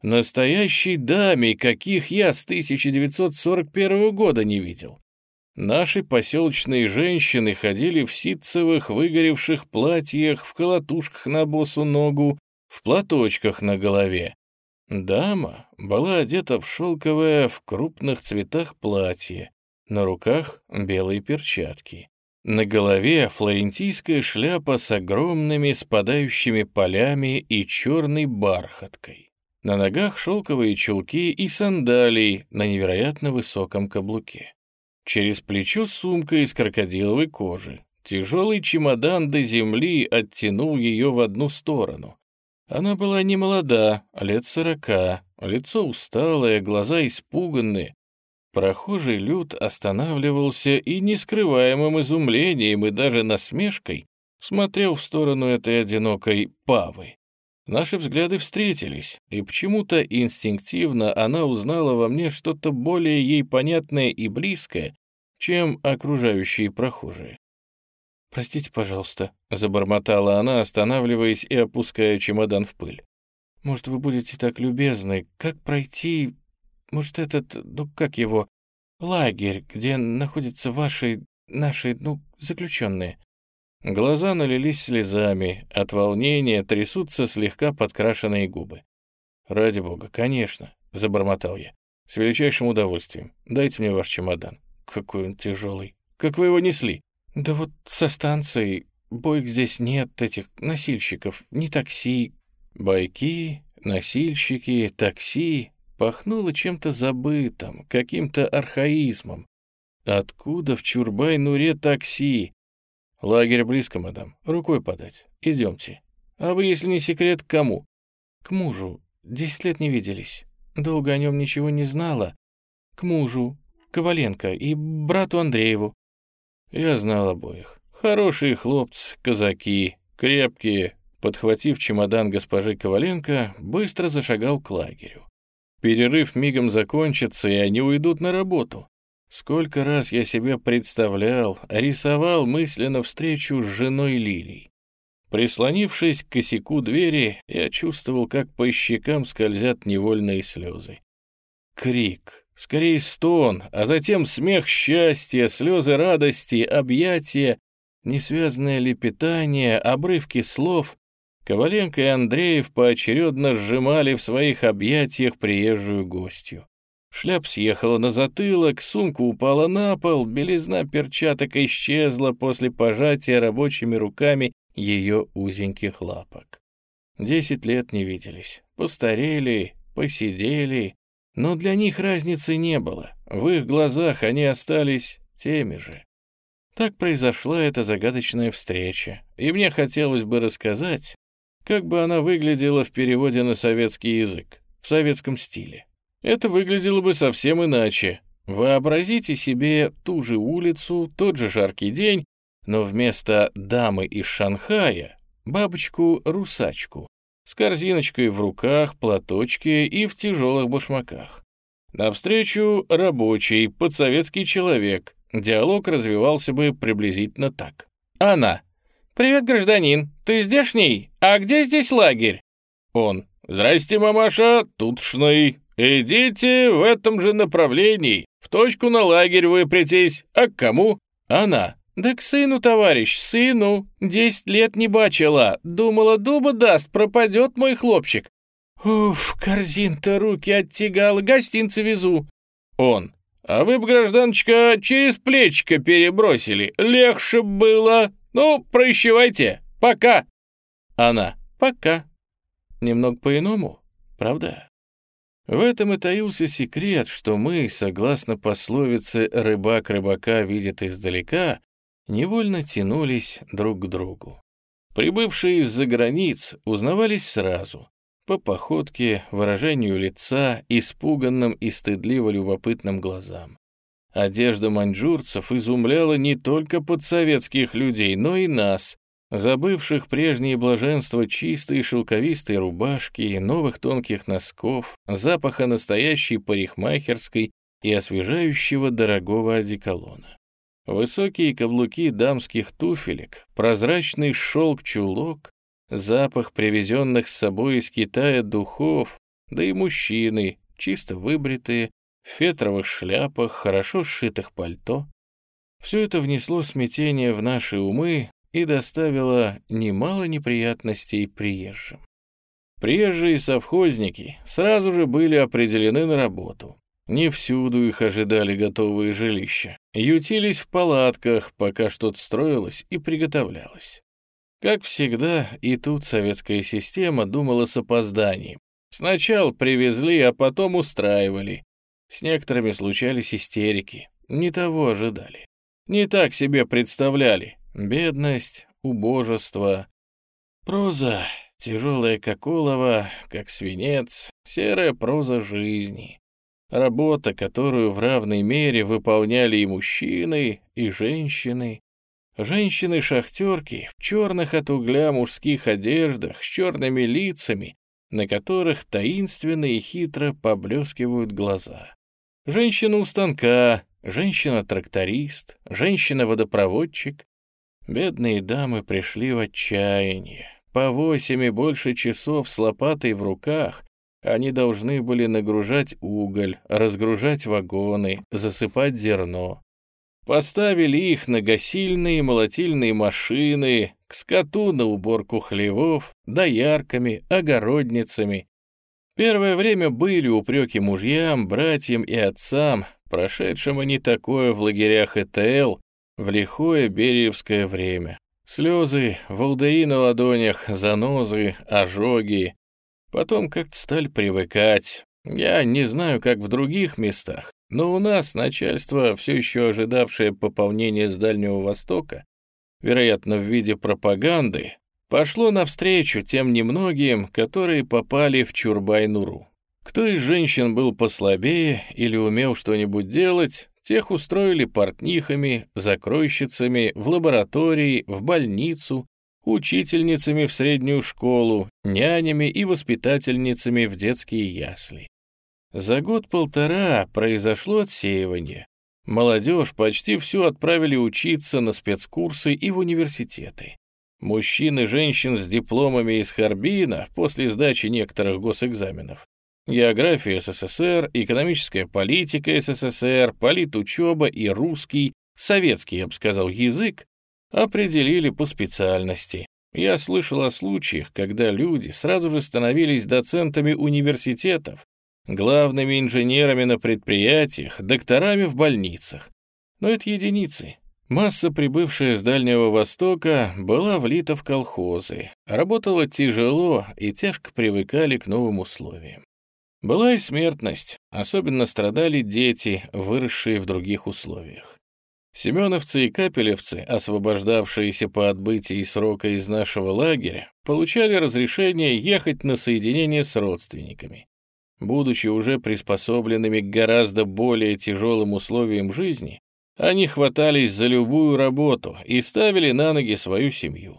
Настоящей даме, каких я с 1941 года не видел. Наши поселочные женщины ходили в ситцевых выгоревших платьях, в колотушках на босу ногу, в платочках на голове. Дама была одета в шелковое в крупных цветах платье, на руках белые перчатки. На голове флорентийская шляпа с огромными спадающими полями и черной бархаткой. На ногах шелковые чулки и сандалии на невероятно высоком каблуке. Через плечо сумка из крокодиловой кожи. Тяжелый чемодан до земли оттянул ее в одну сторону. Она была не молода, лет сорока, лицо усталое, глаза испуганные, Прохожий люд останавливался и нескрываемым изумлением и даже насмешкой смотрел в сторону этой одинокой павы. Наши взгляды встретились, и почему-то инстинктивно она узнала во мне что-то более ей понятное и близкое, чем окружающие прохожие. «Простите, пожалуйста», — забормотала она, останавливаясь и опуская чемодан в пыль. «Может, вы будете так любезны, как пройти может, этот, ну как его, лагерь, где находятся ваши, наши, ну, заключенные?» Глаза налились слезами, от волнения трясутся слегка подкрашенные губы. «Ради бога, конечно», — забормотал я. «С величайшим удовольствием. Дайте мне ваш чемодан. Какой он тяжелый. Как вы его несли?» «Да вот со станции. Бойк здесь нет, этих носильщиков, ни такси». «Байки, носильщики, такси. Пахнуло чем-то забытым, каким-то архаизмом. Откуда в Чурбай-Нуре такси? Лагерь близко, мадам. Рукой подать. Идемте. А вы, если не секрет, к кому? К мужу. Десять лет не виделись. Долго о нем ничего не знала. К мужу. Коваленко и брату Андрееву. Я знал обоих. Хорошие хлопцы, казаки, крепкие. Подхватив чемодан госпожи Коваленко, быстро зашагал к лагерю. Перерыв мигом закончится, и они уйдут на работу. Сколько раз я себе представлял, рисовал мысленно встречу с женой Лилей. Прислонившись к косяку двери, я чувствовал, как по щекам скользят невольные слезы. Крик, скорее стон, а затем смех счастья, слезы радости, объятия, несвязное лепетание, обрывки слов Коваленко и Андреев поочередно сжимали в своих объятиях приезжую гостью. Шляп съехала на затылок, сумка упала на пол, белизна перчаток исчезла после пожатия рабочими руками ее узеньких лапок. Десять лет не виделись. Постарели, посидели, но для них разницы не было. В их глазах они остались теми же. Так произошла эта загадочная встреча, и мне хотелось бы рассказать, как бы она выглядела в переводе на советский язык, в советском стиле. Это выглядело бы совсем иначе. Вообразите себе ту же улицу, тот же жаркий день, но вместо дамы из Шанхая — бабочку-русачку с корзиночкой в руках, платочке и в тяжелых башмаках. Навстречу рабочий, подсоветский человек. Диалог развивался бы приблизительно так. Она. «Привет, гражданин. Ты здешний? А где здесь лагерь?» Он. «Здрасте, мамаша, тутшный. Идите в этом же направлении. В точку на лагерь выпрятись. А к кому?» Она. «Да к сыну, товарищ, сыну. Десять лет не бачила. Думала, дуба даст, пропадет мой хлопчик. Уф, корзин-то руки оттягала, гостинцы везу». Он. «А вы б, гражданочка, через плечико перебросили. Легче было. Ну, прощевайте. Пока». Она. «Пока». Немного по-иному, правда? В этом и таился секрет, что мы, согласно пословице «рыбак рыбака видит издалека», невольно тянулись друг к другу. Прибывшие из-за границ узнавались сразу, по походке, выражению лица, испуганным и стыдливо любопытным глазам. Одежда маньчжурцев изумляла не только подсоветских людей, но и нас, забывших прежние блаженства чистой шелковистой рубашки, новых тонких носков, запаха настоящей парикмахерской и освежающего дорогого одеколона. Высокие каблуки дамских туфелек, прозрачный шелк-чулок, запах привезенных с собой из Китая духов, да и мужчины, чисто выбритые, в фетровых шляпах, хорошо сшитых пальто. Все это внесло смятение в наши умы и доставило немало неприятностей приезжим. Приезжие совхозники сразу же были определены на работу. Не всюду их ожидали готовые жилища. Ютились в палатках, пока что-то строилось и приготовлялось. Как всегда, и тут советская система думала с опозданием. Сначала привезли, а потом устраивали. С некоторыми случались истерики. Не того ожидали. Не так себе представляли. Бедность, убожество. Проза, тяжелая как олово, как свинец, серая проза жизни. Работа, которую в равной мере выполняли и мужчины, и женщины. Женщины-шахтерки в черных от угля мужских одеждах с черными лицами, на которых таинственно и хитро поблескивают глаза. Женщина у станка, женщина-тракторист, женщина-водопроводчик. Бедные дамы пришли в отчаяние. По восемь и больше часов с лопатой в руках они должны были нагружать уголь, разгружать вагоны, засыпать зерно. Поставили их на гасильные молотильные машины, к скоту на уборку хлевов, доярками, огородницами. Первое время были упреки мужьям, братьям и отцам, прошедшим они такое в лагерях ЭТЛ в лихое бериевское время. Слезы, волдыри на ладонях, занозы, ожоги, Потом как-то стали привыкать. Я не знаю, как в других местах, но у нас начальство, все еще ожидавшее пополнения с Дальнего Востока, вероятно, в виде пропаганды, пошло навстречу тем немногим, которые попали в Чурбай-Нуру. Кто из женщин был послабее или умел что-нибудь делать, тех устроили портнихами, закройщицами, в лаборатории, в больницу, учительницами в среднюю школу, нянями и воспитательницами в детские ясли. За год-полтора произошло отсеивание. Молодежь почти всю отправили учиться на спецкурсы и в университеты. Мужчин и женщин с дипломами из Харбина после сдачи некоторых госэкзаменов. География СССР, экономическая политика СССР, политучеба и русский, советский, я бы сказал, язык определили по специальности. Я слышал о случаях, когда люди сразу же становились доцентами университетов, главными инженерами на предприятиях, докторами в больницах. Но это единицы. Масса, прибывшая с Дальнего Востока, была влита в колхозы, работала тяжело и тяжко привыкали к новым условиям. Была и смертность, особенно страдали дети, выросшие в других условиях. Семеновцы и капелевцы, освобождавшиеся по отбытии срока из нашего лагеря, получали разрешение ехать на соединение с родственниками. Будучи уже приспособленными к гораздо более тяжелым условиям жизни, они хватались за любую работу и ставили на ноги свою семью.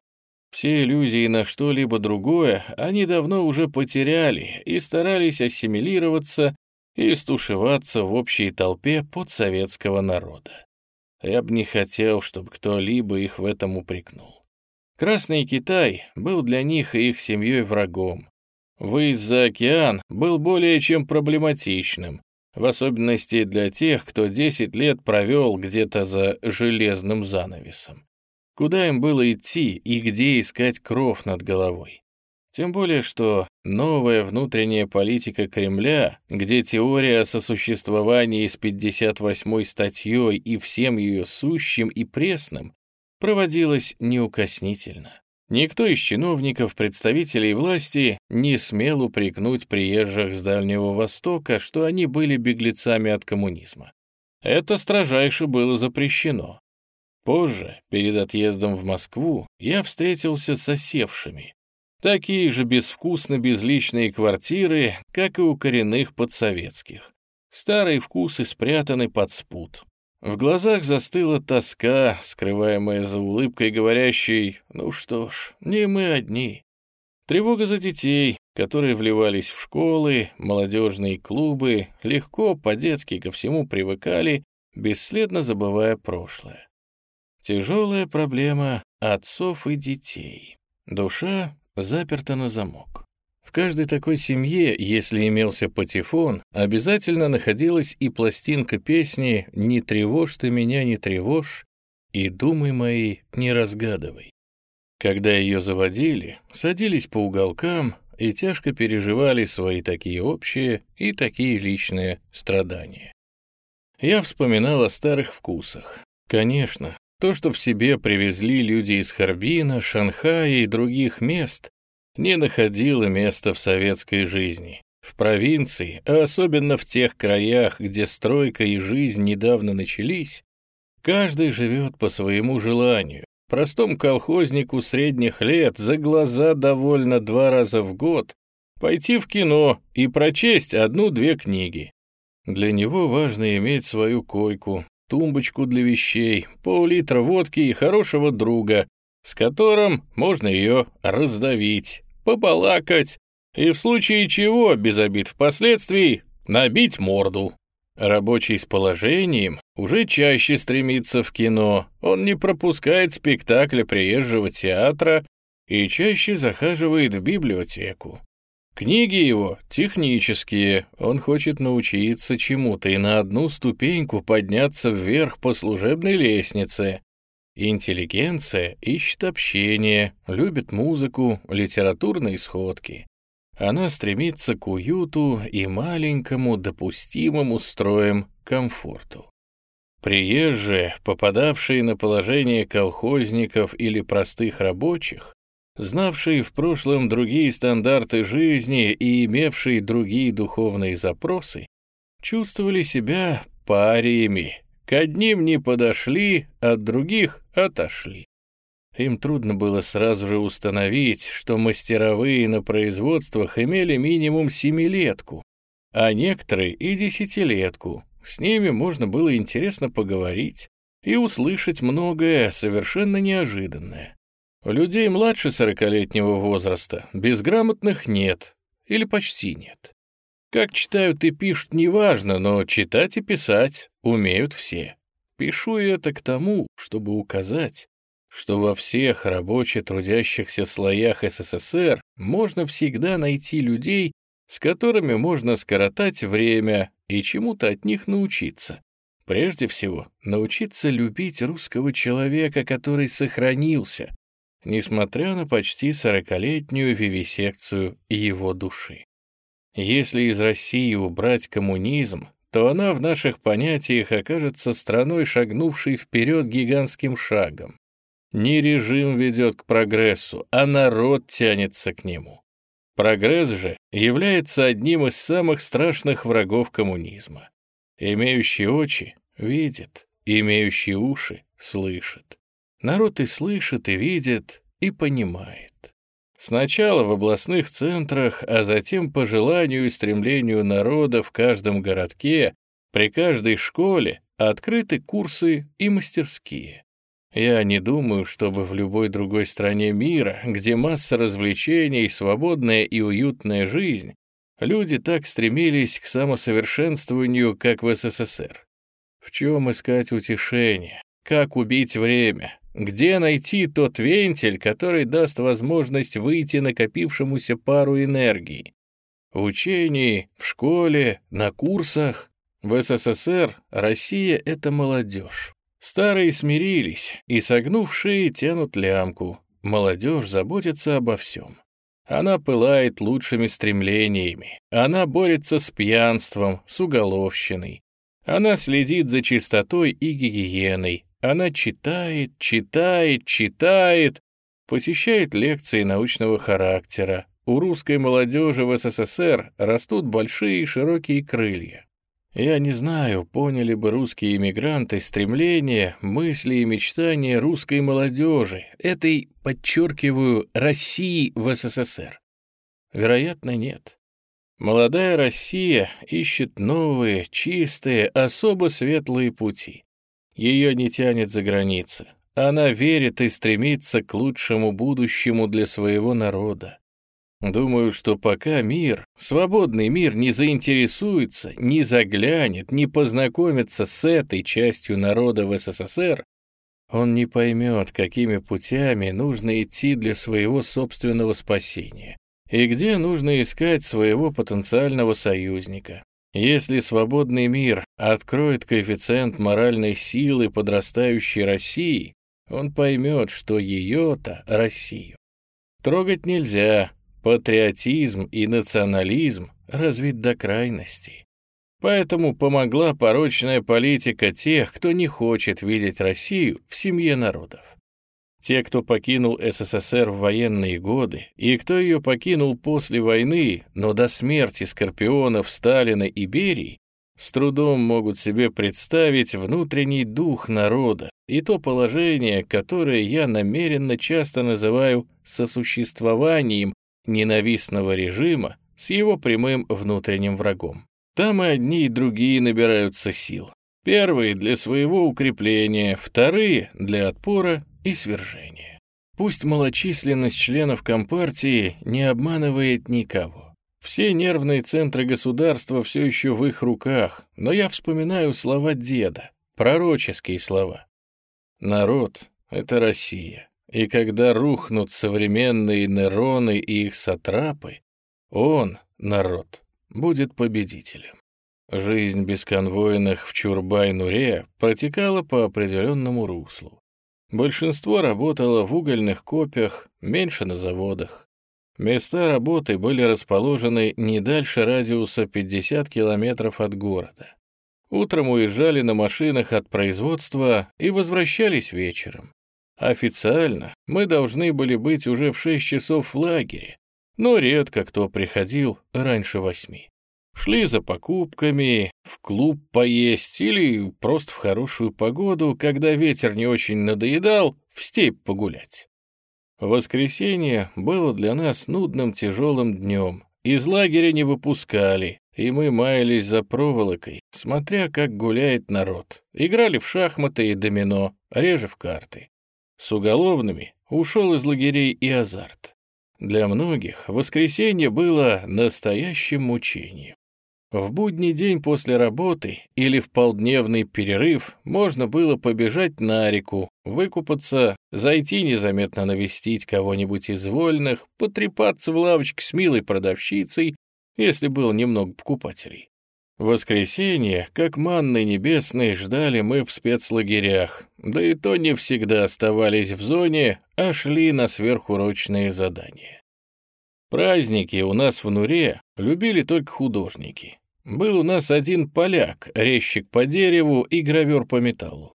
Все иллюзии на что-либо другое они давно уже потеряли и старались ассимилироваться и стушеваться в общей толпе подсоветского народа. Я бы не хотел, чтобы кто-либо их в этом упрекнул. Красный Китай был для них и их семьей врагом. Выезд за океан был более чем проблематичным, в особенности для тех, кто 10 лет провел где-то за железным занавесом. Куда им было идти и где искать кров над головой? Тем более, что новая внутренняя политика Кремля, где теория о сосуществовании с 58-й статьей и всем ее сущим и пресным проводилась неукоснительно. Никто из чиновников, представителей власти не смел упрекнуть приезжих с Дальнего Востока, что они были беглецами от коммунизма. Это строжайше было запрещено. Позже, перед отъездом в Москву, я встретился с осевшими, Такие же безвкусно-безличные квартиры, как и у коренных подсоветских. Старые вкусы спрятаны под спут. В глазах застыла тоска, скрываемая за улыбкой, говорящей «Ну что ж, не мы одни». Тревога за детей, которые вливались в школы, молодежные клубы, легко, по-детски ко всему привыкали, бесследно забывая прошлое. Тяжелая проблема отцов и детей. Душа заперто на замок. В каждой такой семье, если имелся патефон, обязательно находилась и пластинка песни «Не тревожь ты меня, не тревожь» и «Думы мои, не разгадывай». Когда ее заводили, садились по уголкам и тяжко переживали свои такие общие и такие личные страдания. Я вспоминал о старых вкусах. Конечно, то, что в себе привезли люди из Харбина, Шанхая и других мест, не находило места в советской жизни. В провинции, а особенно в тех краях, где стройка и жизнь недавно начались, каждый живет по своему желанию. Простому колхознику средних лет за глаза довольно два раза в год пойти в кино и прочесть одну-две книги. Для него важно иметь свою койку, тумбочку для вещей, пол-литра водки и хорошего друга, с которым можно ее раздавить, побалакать и в случае чего, без обид впоследствии, набить морду. Рабочий с положением уже чаще стремится в кино, он не пропускает спектакля приезжего театра и чаще захаживает в библиотеку. Книги его технические, он хочет научиться чему-то и на одну ступеньку подняться вверх по служебной лестнице. Интеллигенция ищет общение, любит музыку, литературные сходки. Она стремится к уюту и маленькому допустимому строем комфорту. Приезжие, попадавшие на положение колхозников или простых рабочих, знавшие в прошлом другие стандарты жизни и имевшие другие духовные запросы, чувствовали себя париями, к одним не подошли, от других отошли. Им трудно было сразу же установить, что мастеровые на производствах имели минимум семилетку, а некоторые и десятилетку. С ними можно было интересно поговорить и услышать многое совершенно неожиданное. Людей младше сорокалетнего возраста безграмотных нет или почти нет. Как читают и пишут, неважно, но читать и писать умеют все. Пишу это к тому, чтобы указать, что во всех рабоче трудящихся слоях СССР можно всегда найти людей, с которыми можно скоротать время и чему-то от них научиться. Прежде всего, научиться любить русского человека, который сохранился, несмотря на почти сорокалетнюю вивисекцию его души. Если из России убрать коммунизм, то она в наших понятиях окажется страной, шагнувшей вперед гигантским шагом. Не режим ведет к прогрессу, а народ тянется к нему. Прогресс же является одним из самых страшных врагов коммунизма. Имеющий очи — видит, имеющий уши — слышит. Народ и слышит, и видит, и понимает. Сначала в областных центрах, а затем по желанию и стремлению народа в каждом городке, при каждой школе открыты курсы и мастерские. Я не думаю, чтобы в любой другой стране мира, где масса развлечений, свободная и уютная жизнь, люди так стремились к самосовершенствованию, как в СССР. В чем искать утешение? Как убить время? Где найти тот вентиль, который даст возможность выйти накопившемуся пару энергии? В учении, в школе, на курсах. В СССР Россия — это молодежь. Старые смирились и, согнувшие, тянут лямку. Молодежь заботится обо всем. Она пылает лучшими стремлениями. Она борется с пьянством, с уголовщиной. Она следит за чистотой и гигиеной, она читает, читает, читает, посещает лекции научного характера. У русской молодежи в СССР растут большие широкие крылья. Я не знаю, поняли бы русские иммигранты стремления, мысли и мечтания русской молодежи, этой, подчеркиваю, России в СССР. Вероятно, нет. Молодая Россия ищет новые, чистые, особо светлые пути. Ее не тянет за границы. Она верит и стремится к лучшему будущему для своего народа. Думаю, что пока мир, свободный мир, не заинтересуется, не заглянет, не познакомится с этой частью народа в СССР, он не поймет, какими путями нужно идти для своего собственного спасения и где нужно искать своего потенциального союзника. Если свободный мир откроет коэффициент моральной силы подрастающей России, он поймет, что ее-то, Россию, трогать нельзя, патриотизм и национализм развит до крайности. Поэтому помогла порочная политика тех, кто не хочет видеть Россию в семье народов. Те, кто покинул СССР в военные годы, и кто ее покинул после войны, но до смерти Скорпионов, Сталина и Берии, с трудом могут себе представить внутренний дух народа и то положение, которое я намеренно часто называю сосуществованием ненавистного режима с его прямым внутренним врагом. Там и одни, и другие набираются сил. Первые для своего укрепления, вторые для отпора и свержения. Пусть малочисленность членов Компартии не обманывает никого. Все нервные центры государства все еще в их руках, но я вспоминаю слова деда, пророческие слова. Народ — это Россия, и когда рухнут современные нейроны и их сатрапы, он, народ, будет победителем. Жизнь бесконвойных в Чурбай-Нуре протекала по определенному руслу. Большинство работало в угольных копиях, меньше на заводах. Места работы были расположены не дальше радиуса 50 километров от города. Утром уезжали на машинах от производства и возвращались вечером. Официально мы должны были быть уже в 6 часов в лагере, но редко кто приходил раньше восьми. Шли за покупками, в клуб поесть или просто в хорошую погоду, когда ветер не очень надоедал, в степь погулять. Воскресенье было для нас нудным тяжелым днем. Из лагеря не выпускали, и мы маялись за проволокой, смотря, как гуляет народ. Играли в шахматы и домино, реже в карты. С уголовными ушел из лагерей и азарт. Для многих воскресенье было настоящим мучением. В будний день после работы или в полдневный перерыв можно было побежать на реку, выкупаться, зайти незаметно навестить кого-нибудь из вольных, потрепаться в лавочке с милой продавщицей, если было немного покупателей. В воскресенье, как манны небесные, ждали мы в спецлагерях, да и то не всегда оставались в зоне, а шли на сверхурочные задания. Праздники у нас в Нуре любили только художники. Был у нас один поляк, резчик по дереву и гравер по металлу.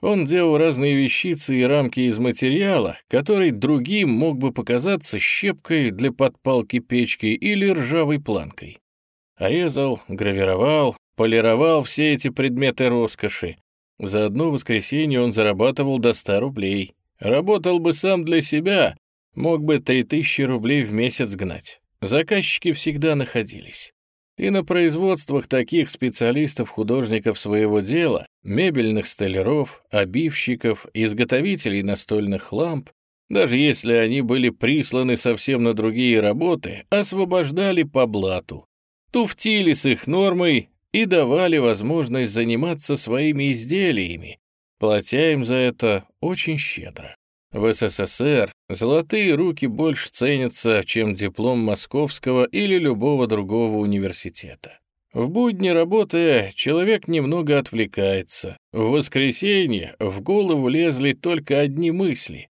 Он делал разные вещицы и рамки из материала, который другим мог бы показаться щепкой для подпалки печки или ржавой планкой. Резал, гравировал, полировал все эти предметы роскоши. За одно воскресенье он зарабатывал до 100 рублей. Работал бы сам для себя, мог бы 3000 рублей в месяц гнать. Заказчики всегда находились. И на производствах таких специалистов-художников своего дела, мебельных столяров, обивщиков, изготовителей настольных ламп, даже если они были присланы совсем на другие работы, освобождали по блату, туфтили с их нормой и давали возможность заниматься своими изделиями, платя им за это очень щедро. В СССР золотые руки больше ценятся, чем диплом Московского или любого другого университета. В будни работая, человек немного отвлекается. В воскресенье в голову лезли только одни мысли.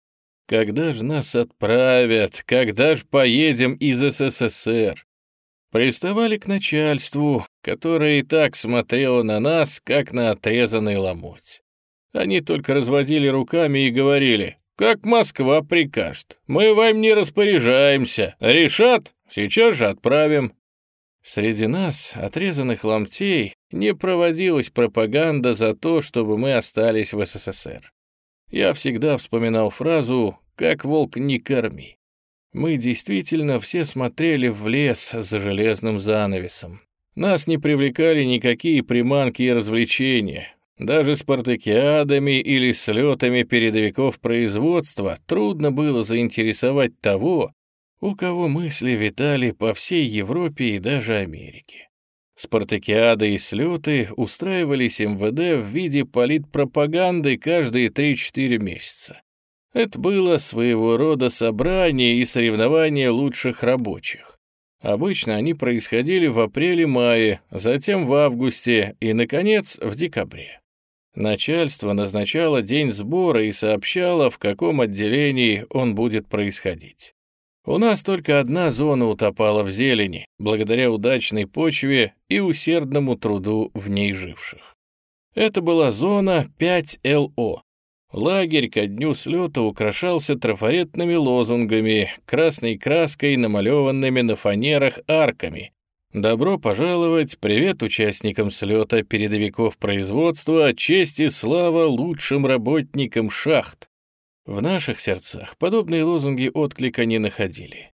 Когда ж нас отправят? Когда ж поедем из СССР? Приставали к начальству, которое и так смотрело на нас, как на отрезанный ломоть. Они только разводили руками и говорили, как Москва прикажет. Мы вам не распоряжаемся. Решат, сейчас же отправим. Среди нас, отрезанных ломтей, не проводилась пропаганда за то, чтобы мы остались в СССР. Я всегда вспоминал фразу «как волк не корми». Мы действительно все смотрели в лес за железным занавесом. Нас не привлекали никакие приманки и развлечения. Даже спартакиадами или слетами передовиков производства трудно было заинтересовать того, у кого мысли витали по всей Европе и даже Америке. Спартакиады и слеты устраивались МВД в виде политпропаганды каждые 3-4 месяца. Это было своего рода собрание и соревнование лучших рабочих. Обычно они происходили в апреле-мае, затем в августе и, наконец, в декабре. Начальство назначало день сбора и сообщало, в каком отделении он будет происходить. У нас только одна зона утопала в зелени, благодаря удачной почве и усердному труду в ней живших. Это была зона 5ЛО. Лагерь ко дню слета украшался трафаретными лозунгами, красной краской, намалеванными на фанерах арками, Добро пожаловать, привет участникам слета передовиков производства, честь и слава лучшим работникам шахт. В наших сердцах подобные лозунги отклика не находили.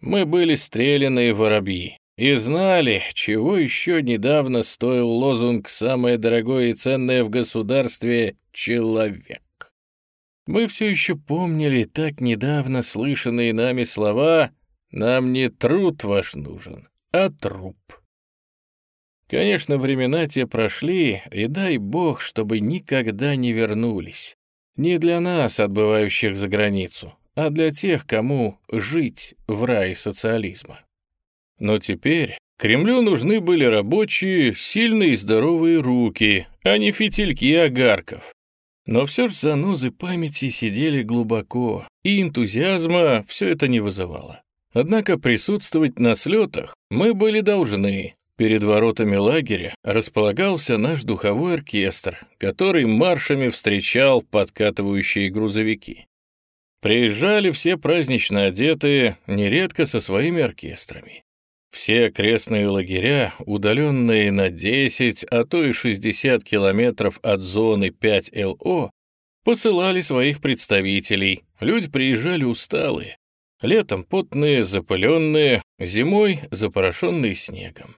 Мы были стреляные воробьи и знали, чего еще недавно стоил лозунг «Самое дорогое и ценное в государстве — человек». Мы все еще помнили так недавно слышанные нами слова «Нам не труд ваш нужен, а труп. Конечно, времена те прошли, и дай бог, чтобы никогда не вернулись. Не для нас, отбывающих за границу, а для тех, кому жить в рае социализма. Но теперь Кремлю нужны были рабочие, сильные и здоровые руки, а не фитильки огарков. Но все же занозы памяти сидели глубоко, и энтузиазма все это не вызывало. Однако присутствовать на слетах мы были должны. Перед воротами лагеря располагался наш духовой оркестр, который маршами встречал подкатывающие грузовики. Приезжали все празднично одетые, нередко со своими оркестрами. Все окрестные лагеря, удаленные на 10, а то и 60 километров от зоны 5ЛО, посылали своих представителей. Люди приезжали усталые, Летом потные, запыленные, зимой запорошенные снегом.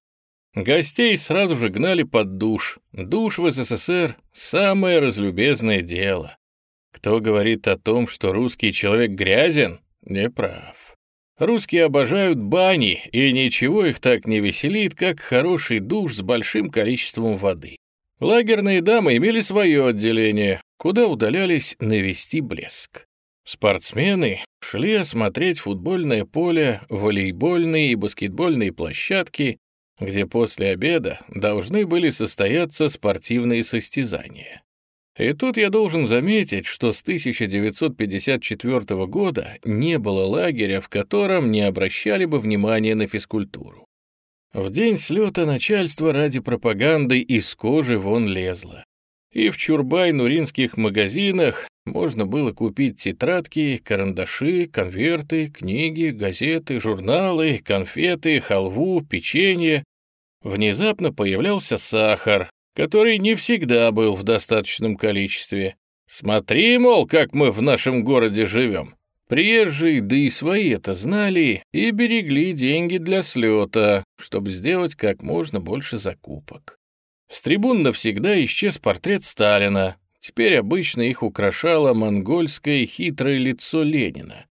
Гостей сразу же гнали под душ. Душ в СССР — самое разлюбезное дело. Кто говорит о том, что русский человек грязен, не прав. Русские обожают бани, и ничего их так не веселит, как хороший душ с большим количеством воды. Лагерные дамы имели свое отделение, куда удалялись навести блеск. Спортсмены шли осмотреть футбольное поле, волейбольные и баскетбольные площадки, где после обеда должны были состояться спортивные состязания. И тут я должен заметить, что с 1954 года не было лагеря, в котором не обращали бы внимания на физкультуру. В день слета начальство ради пропаганды из кожи вон лезло. И в Чурбай-Нуринских магазинах можно было купить тетрадки, карандаши, конверты, книги, газеты, журналы, конфеты, халву, печенье. Внезапно появлялся сахар, который не всегда был в достаточном количестве. Смотри, мол, как мы в нашем городе живем. Приезжие, да и свои это знали и берегли деньги для слета, чтобы сделать как можно больше закупок. С трибун навсегда исчез портрет Сталина, теперь обычно их украшало монгольское хитрое лицо Ленина.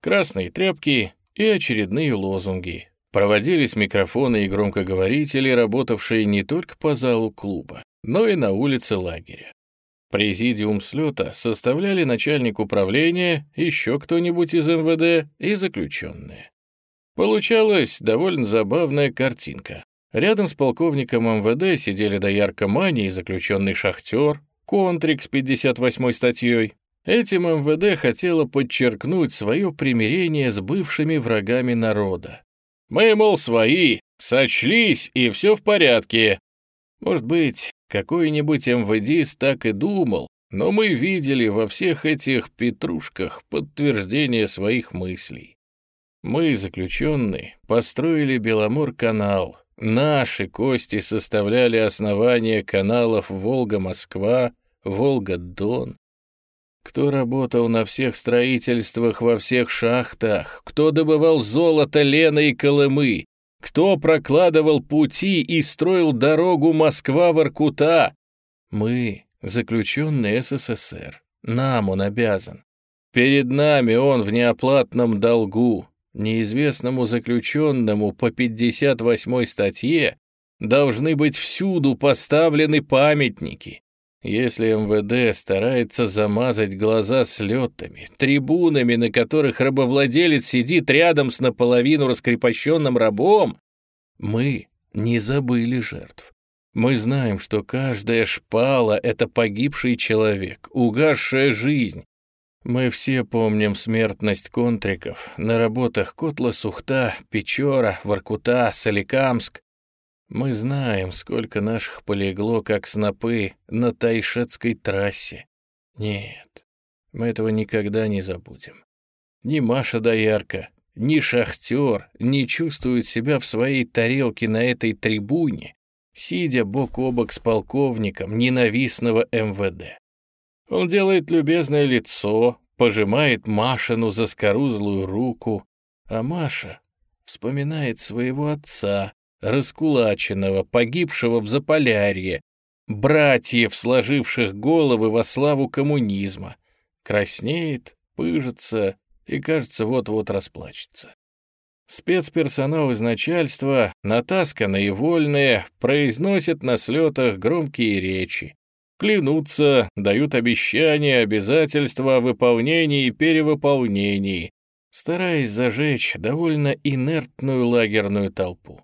Красные тряпки и очередные лозунги. Проводились микрофоны и громкоговорители, работавшие не только по залу клуба, но и на улице лагеря. Президиум слета составляли начальник управления, еще кто-нибудь из МВД и заключенные. Получалась довольно забавная картинка. Рядом с полковником МВД сидели доярка Мани и заключенный шахтер, Контрик с 58-й статьей. Этим МВД хотело подчеркнуть свое примирение с бывшими врагами народа. «Мы, мол, свои, сочлись, и все в порядке». Может быть, какой-нибудь МВДист так и думал, но мы видели во всех этих петрушках подтверждение своих мыслей. Мы, заключенные, построили Беломор-канал. Наши кости составляли основание каналов Волга-Москва, Волга-Дон. Кто работал на всех строительствах во всех шахтах, кто добывал золото, лена и колымы, кто прокладывал пути и строил дорогу Москва-Воркута? Мы, заключенный СССР. Нам он обязан. Перед нами он в неоплатном долгу. Неизвестному заключенному по 58 статье должны быть всюду поставлены памятники. Если МВД старается замазать глаза слетами, трибунами, на которых рабовладелец сидит рядом с наполовину раскрепощенным рабом, мы не забыли жертв. Мы знаем, что каждая шпала — это погибший человек, угасшая жизнь. Мы все помним смертность контриков на работах Котла-Сухта, Печора, Воркута, Соликамск, мы знаем, сколько наших полегло, как снопы, на Тайшетской трассе. Нет, мы этого никогда не забудем. Ни Маша Доярка, ни шахтер не чувствуют себя в своей тарелке на этой трибуне, сидя бок о бок с полковником ненавистного МВД. Он делает любезное лицо, пожимает Машину заскорузлую руку, а Маша вспоминает своего отца, раскулаченного, погибшего в Заполярье, братьев, сложивших головы во славу коммунизма, краснеет, пыжится и, кажется, вот-вот расплачется. Спецперсонал из начальства, натасканные вольные, произносят на слетах громкие речи, клянутся, дают обещания, обязательства о выполнении и перевыполнении, стараясь зажечь довольно инертную лагерную толпу.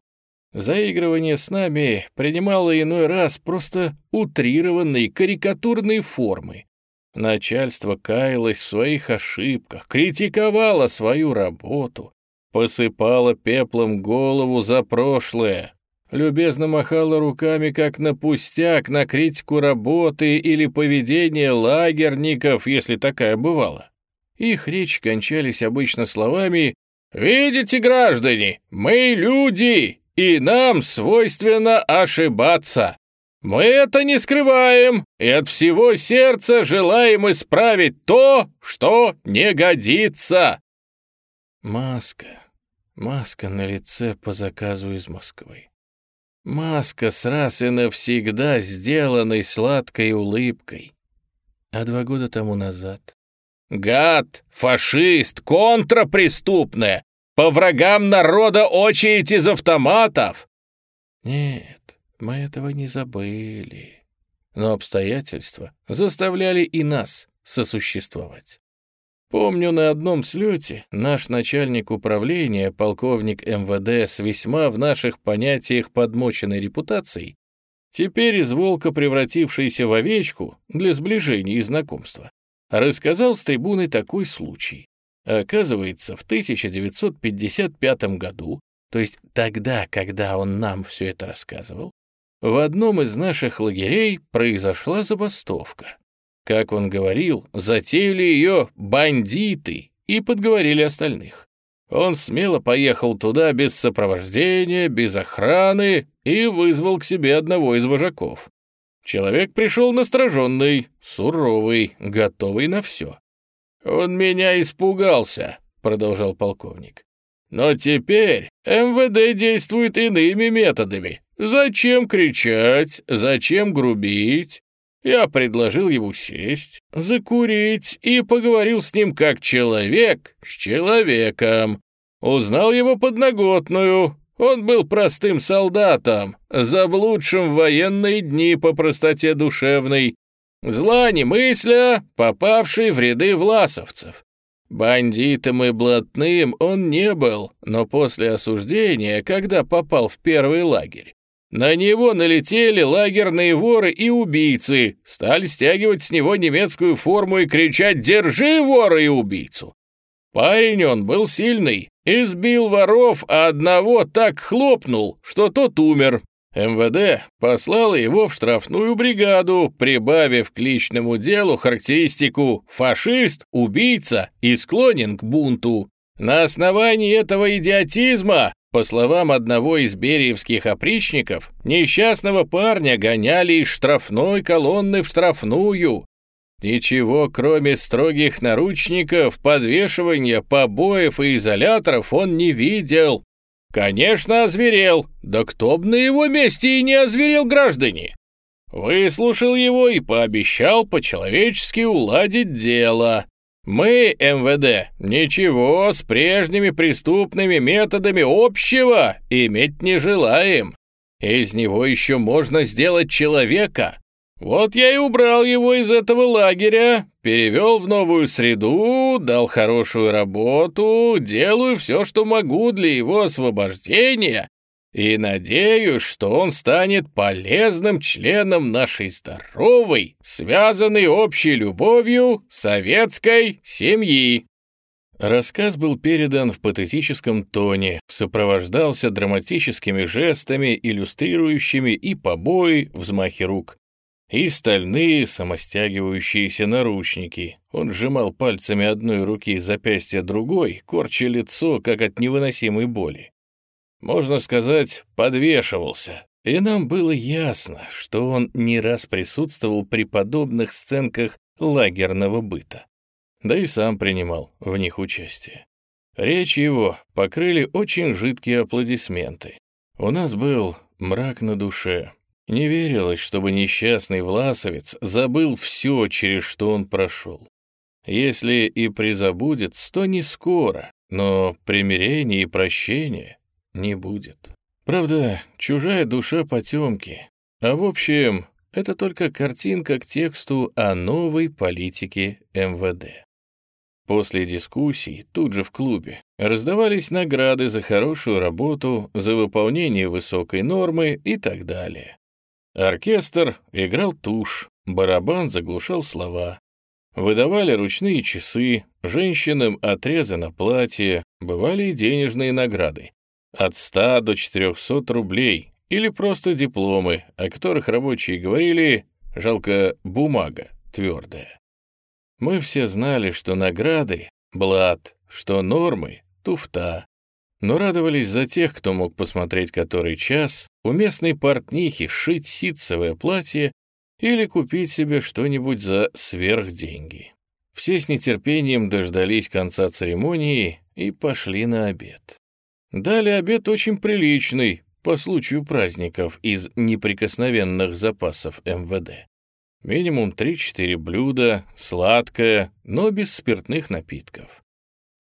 Заигрывание с нами принимало иной раз просто утрированные карикатурные формы. Начальство каялось в своих ошибках, критиковало свою работу, посыпало пеплом голову за прошлое, любезно махало руками, как на пустяк, на критику работы или поведения лагерников, если такая бывала. Их речи кончались обычно словами «Видите, граждане, мы люди, и нам свойственно ошибаться. Мы это не скрываем и от всего сердца желаем исправить то, что не годится. Маска. Маска на лице по заказу из Москвы. Маска с раз и навсегда сделанной сладкой улыбкой. А два года тому назад... Гад, фашист, контрапреступная, по врагам народа очередь из автоматов!» «Нет, мы этого не забыли. Но обстоятельства заставляли и нас сосуществовать. Помню, на одном слете наш начальник управления, полковник МВД с весьма в наших понятиях подмоченной репутацией, теперь из волка превратившийся в овечку для сближения и знакомства, рассказал с трибуны такой случай. Оказывается, в 1955 году то есть тогда, когда он нам все это рассказывал, в одном из наших лагерей произошла забастовка. Как он говорил, затеяли ее бандиты и подговорили остальных. Он смело поехал туда без сопровождения, без охраны и вызвал к себе одного из вожаков. Человек пришел настороженный, суровый, готовый на все. «Он меня испугался», — продолжал полковник. «Но теперь МВД действует иными методами. Зачем кричать? Зачем грубить? Я предложил ему сесть, закурить и поговорил с ним как человек с человеком. Узнал его подноготную. Он был простым солдатом, заблудшим в военные дни по простоте душевной, зла не мысля, попавший в ряды власовцев. Бандитом и блатным он не был, но после осуждения, когда попал в первый лагерь, на него налетели лагерные воры и убийцы, стали стягивать с него немецкую форму и кричать «Держи вора и убийцу!». Парень он был сильный, избил воров, а одного так хлопнул, что тот умер. МВД послал его в штрафную бригаду, прибавив к личному делу характеристику «фашист», «убийца» и «склонен к бунту». На основании этого идиотизма по словам одного из бериевских опричников, несчастного парня гоняли из штрафной колонны в штрафную. Ничего, кроме строгих наручников, подвешивания, побоев и изоляторов он не видел. Конечно, озверел. Да кто б на его месте и не озверел, граждане? Выслушал его и пообещал по-человечески уладить дело. Мы, МВД, ничего с прежними преступными методами общего иметь не желаем. Из него еще можно сделать человека. Вот я и убрал его из этого лагеря, перевел в новую среду, дал хорошую работу, делаю все, что могу для его освобождения и надеюсь, что он станет полезным членом нашей здоровой, связанной общей любовью советской семьи. Рассказ был передан в патетическом тоне, сопровождался драматическими жестами, иллюстрирующими и побои, взмахи рук, и стальные самостягивающиеся наручники. Он сжимал пальцами одной руки запястья другой, корча лицо, как от невыносимой боли можно сказать, подвешивался. И нам было ясно, что он не раз присутствовал при подобных сценках лагерного быта. Да и сам принимал в них участие. Речь его покрыли очень жидкие аплодисменты. У нас был мрак на душе. Не верилось, чтобы несчастный власовец забыл все, через что он прошел. Если и призабудет, то не скоро, но примирение и прощение не будет. Правда, чужая душа потемки. А в общем, это только картинка к тексту о новой политике МВД. После дискуссий тут же в клубе раздавались награды за хорошую работу, за выполнение высокой нормы и так далее. Оркестр играл тушь, барабан заглушал слова. Выдавали ручные часы, женщинам отрезы на платье, бывали и денежные награды. От 100 до 400 рублей или просто дипломы, о которых рабочие говорили, жалко, бумага твердая. Мы все знали, что награды — блат, что нормы — туфта, но радовались за тех, кто мог посмотреть который час, у местной портнихи шить ситцевое платье или купить себе что-нибудь за сверхденьги. Все с нетерпением дождались конца церемонии и пошли на обед. Дали обед очень приличный, по случаю праздников из неприкосновенных запасов МВД. Минимум 3-4 блюда, сладкое, но без спиртных напитков.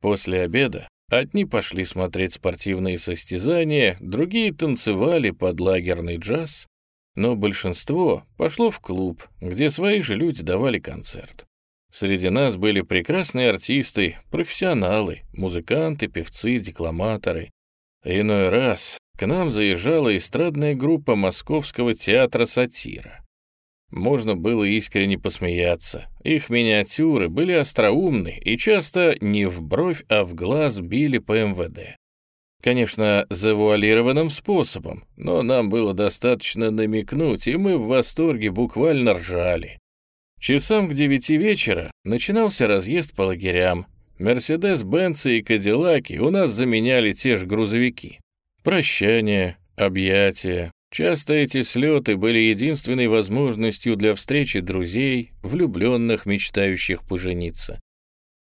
После обеда одни пошли смотреть спортивные состязания, другие танцевали под лагерный джаз, но большинство пошло в клуб, где свои же люди давали концерт. Среди нас были прекрасные артисты, профессионалы, музыканты, певцы, декламаторы. Иной раз к нам заезжала эстрадная группа Московского театра «Сатира». Можно было искренне посмеяться. Их миниатюры были остроумны и часто не в бровь, а в глаз били по МВД. Конечно, завуалированным способом, но нам было достаточно намекнуть, и мы в восторге буквально ржали. Часам к девяти вечера начинался разъезд по лагерям. Мерседес-бенцы и Кадиллаки у нас заменяли те же грузовики. Прощание, объятия. Часто эти слеты были единственной возможностью для встречи друзей, влюбленных, мечтающих пожениться.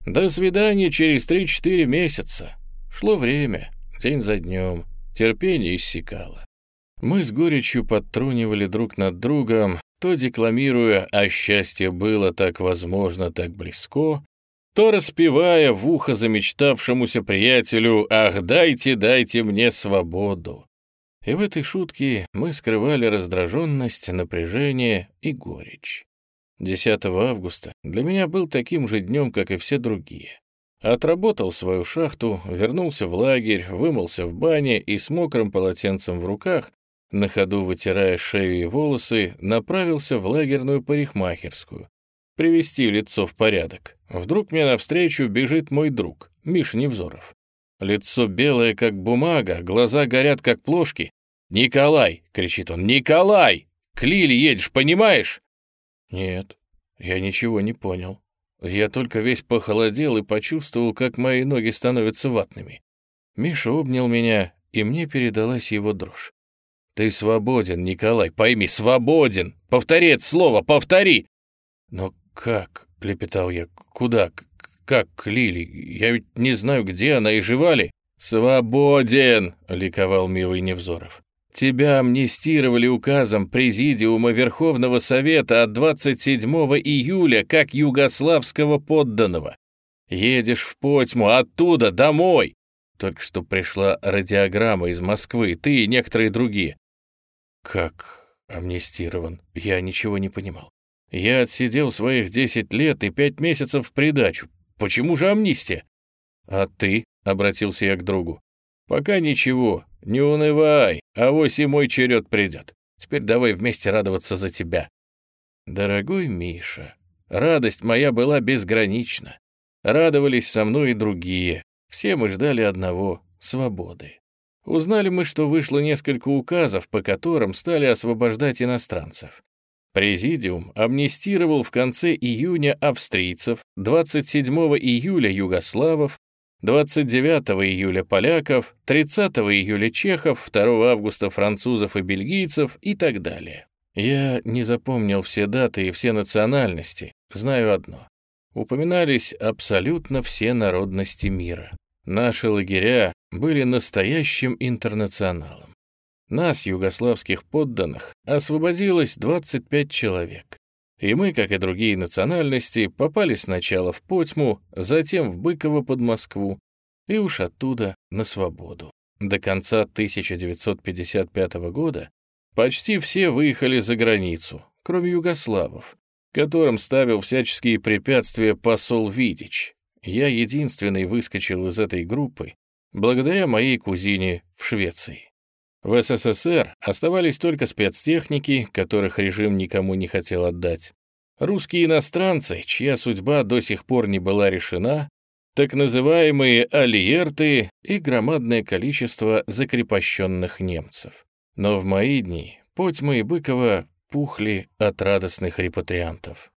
До свидания через три-четыре месяца. Шло время, день за днем, терпение иссякало. Мы с горечью подтрунивали друг над другом, то декламируя «А счастье было так возможно, так близко», то распевая в ухо замечтавшемуся приятелю «Ах, дайте, дайте мне свободу». И в этой шутке мы скрывали раздраженность, напряжение и горечь. 10 августа для меня был таким же днем, как и все другие. Отработал свою шахту, вернулся в лагерь, вымылся в бане и с мокрым полотенцем в руках, на ходу вытирая шею и волосы, направился в лагерную парикмахерскую. Привести лицо в порядок. Вдруг мне навстречу бежит мой друг, Миша Невзоров. Лицо белое, как бумага, глаза горят, как плошки. «Николай!» — кричит он. «Николай! К Лиле едешь, понимаешь?» «Нет, я ничего не понял. Я только весь похолодел и почувствовал, как мои ноги становятся ватными. Миша обнял меня, и мне передалась его дрожь. «Ты свободен, Николай, пойми, свободен! Повтори это слово, повтори!» «Но как?» — лепетал я. «Куда? Как к Лили? Я ведь не знаю, где она и жива ли?» «Свободен!» — ликовал милый Невзоров. Тебя амнистировали указом Президиума Верховного Совета от 27 июля как югославского подданного. Едешь в Потьму, оттуда домой. Только что пришла радиограмма из Москвы, ты и некоторые другие. Как амнистирован? Я ничего не понимал. Я отсидел своих 10 лет и 5 месяцев в придачу. Почему же амнистия? А ты, — обратился я к другу, — пока ничего, «Не унывай, а вось и мой черед придет. Теперь давай вместе радоваться за тебя». Дорогой Миша, радость моя была безгранична. Радовались со мной и другие. Все мы ждали одного — свободы. Узнали мы, что вышло несколько указов, по которым стали освобождать иностранцев. Президиум амнистировал в конце июня австрийцев, 27 июля югославов, 29 июля поляков, 30 июля чехов, 2 августа французов и бельгийцев и так далее. Я не запомнил все даты и все национальности, знаю одно. Упоминались абсолютно все народности мира. Наши лагеря были настоящим интернационалом. Нас, югославских подданных, освободилось 25 человек. И мы, как и другие национальности, попали сначала в Потьму, затем в Быково под Москву, и уж оттуда на свободу. До конца 1955 года почти все выехали за границу, кроме югославов, которым ставил всяческие препятствия посол Видич. Я единственный выскочил из этой группы благодаря моей кузине в Швеции. В СССР оставались только спецтехники, которых режим никому не хотел отдать. Русские иностранцы, чья судьба до сих пор не была решена, так называемые алиерты и громадное количество закрепощенных немцев. Но в мои дни Потьма и Быкова пухли от радостных репатриантов.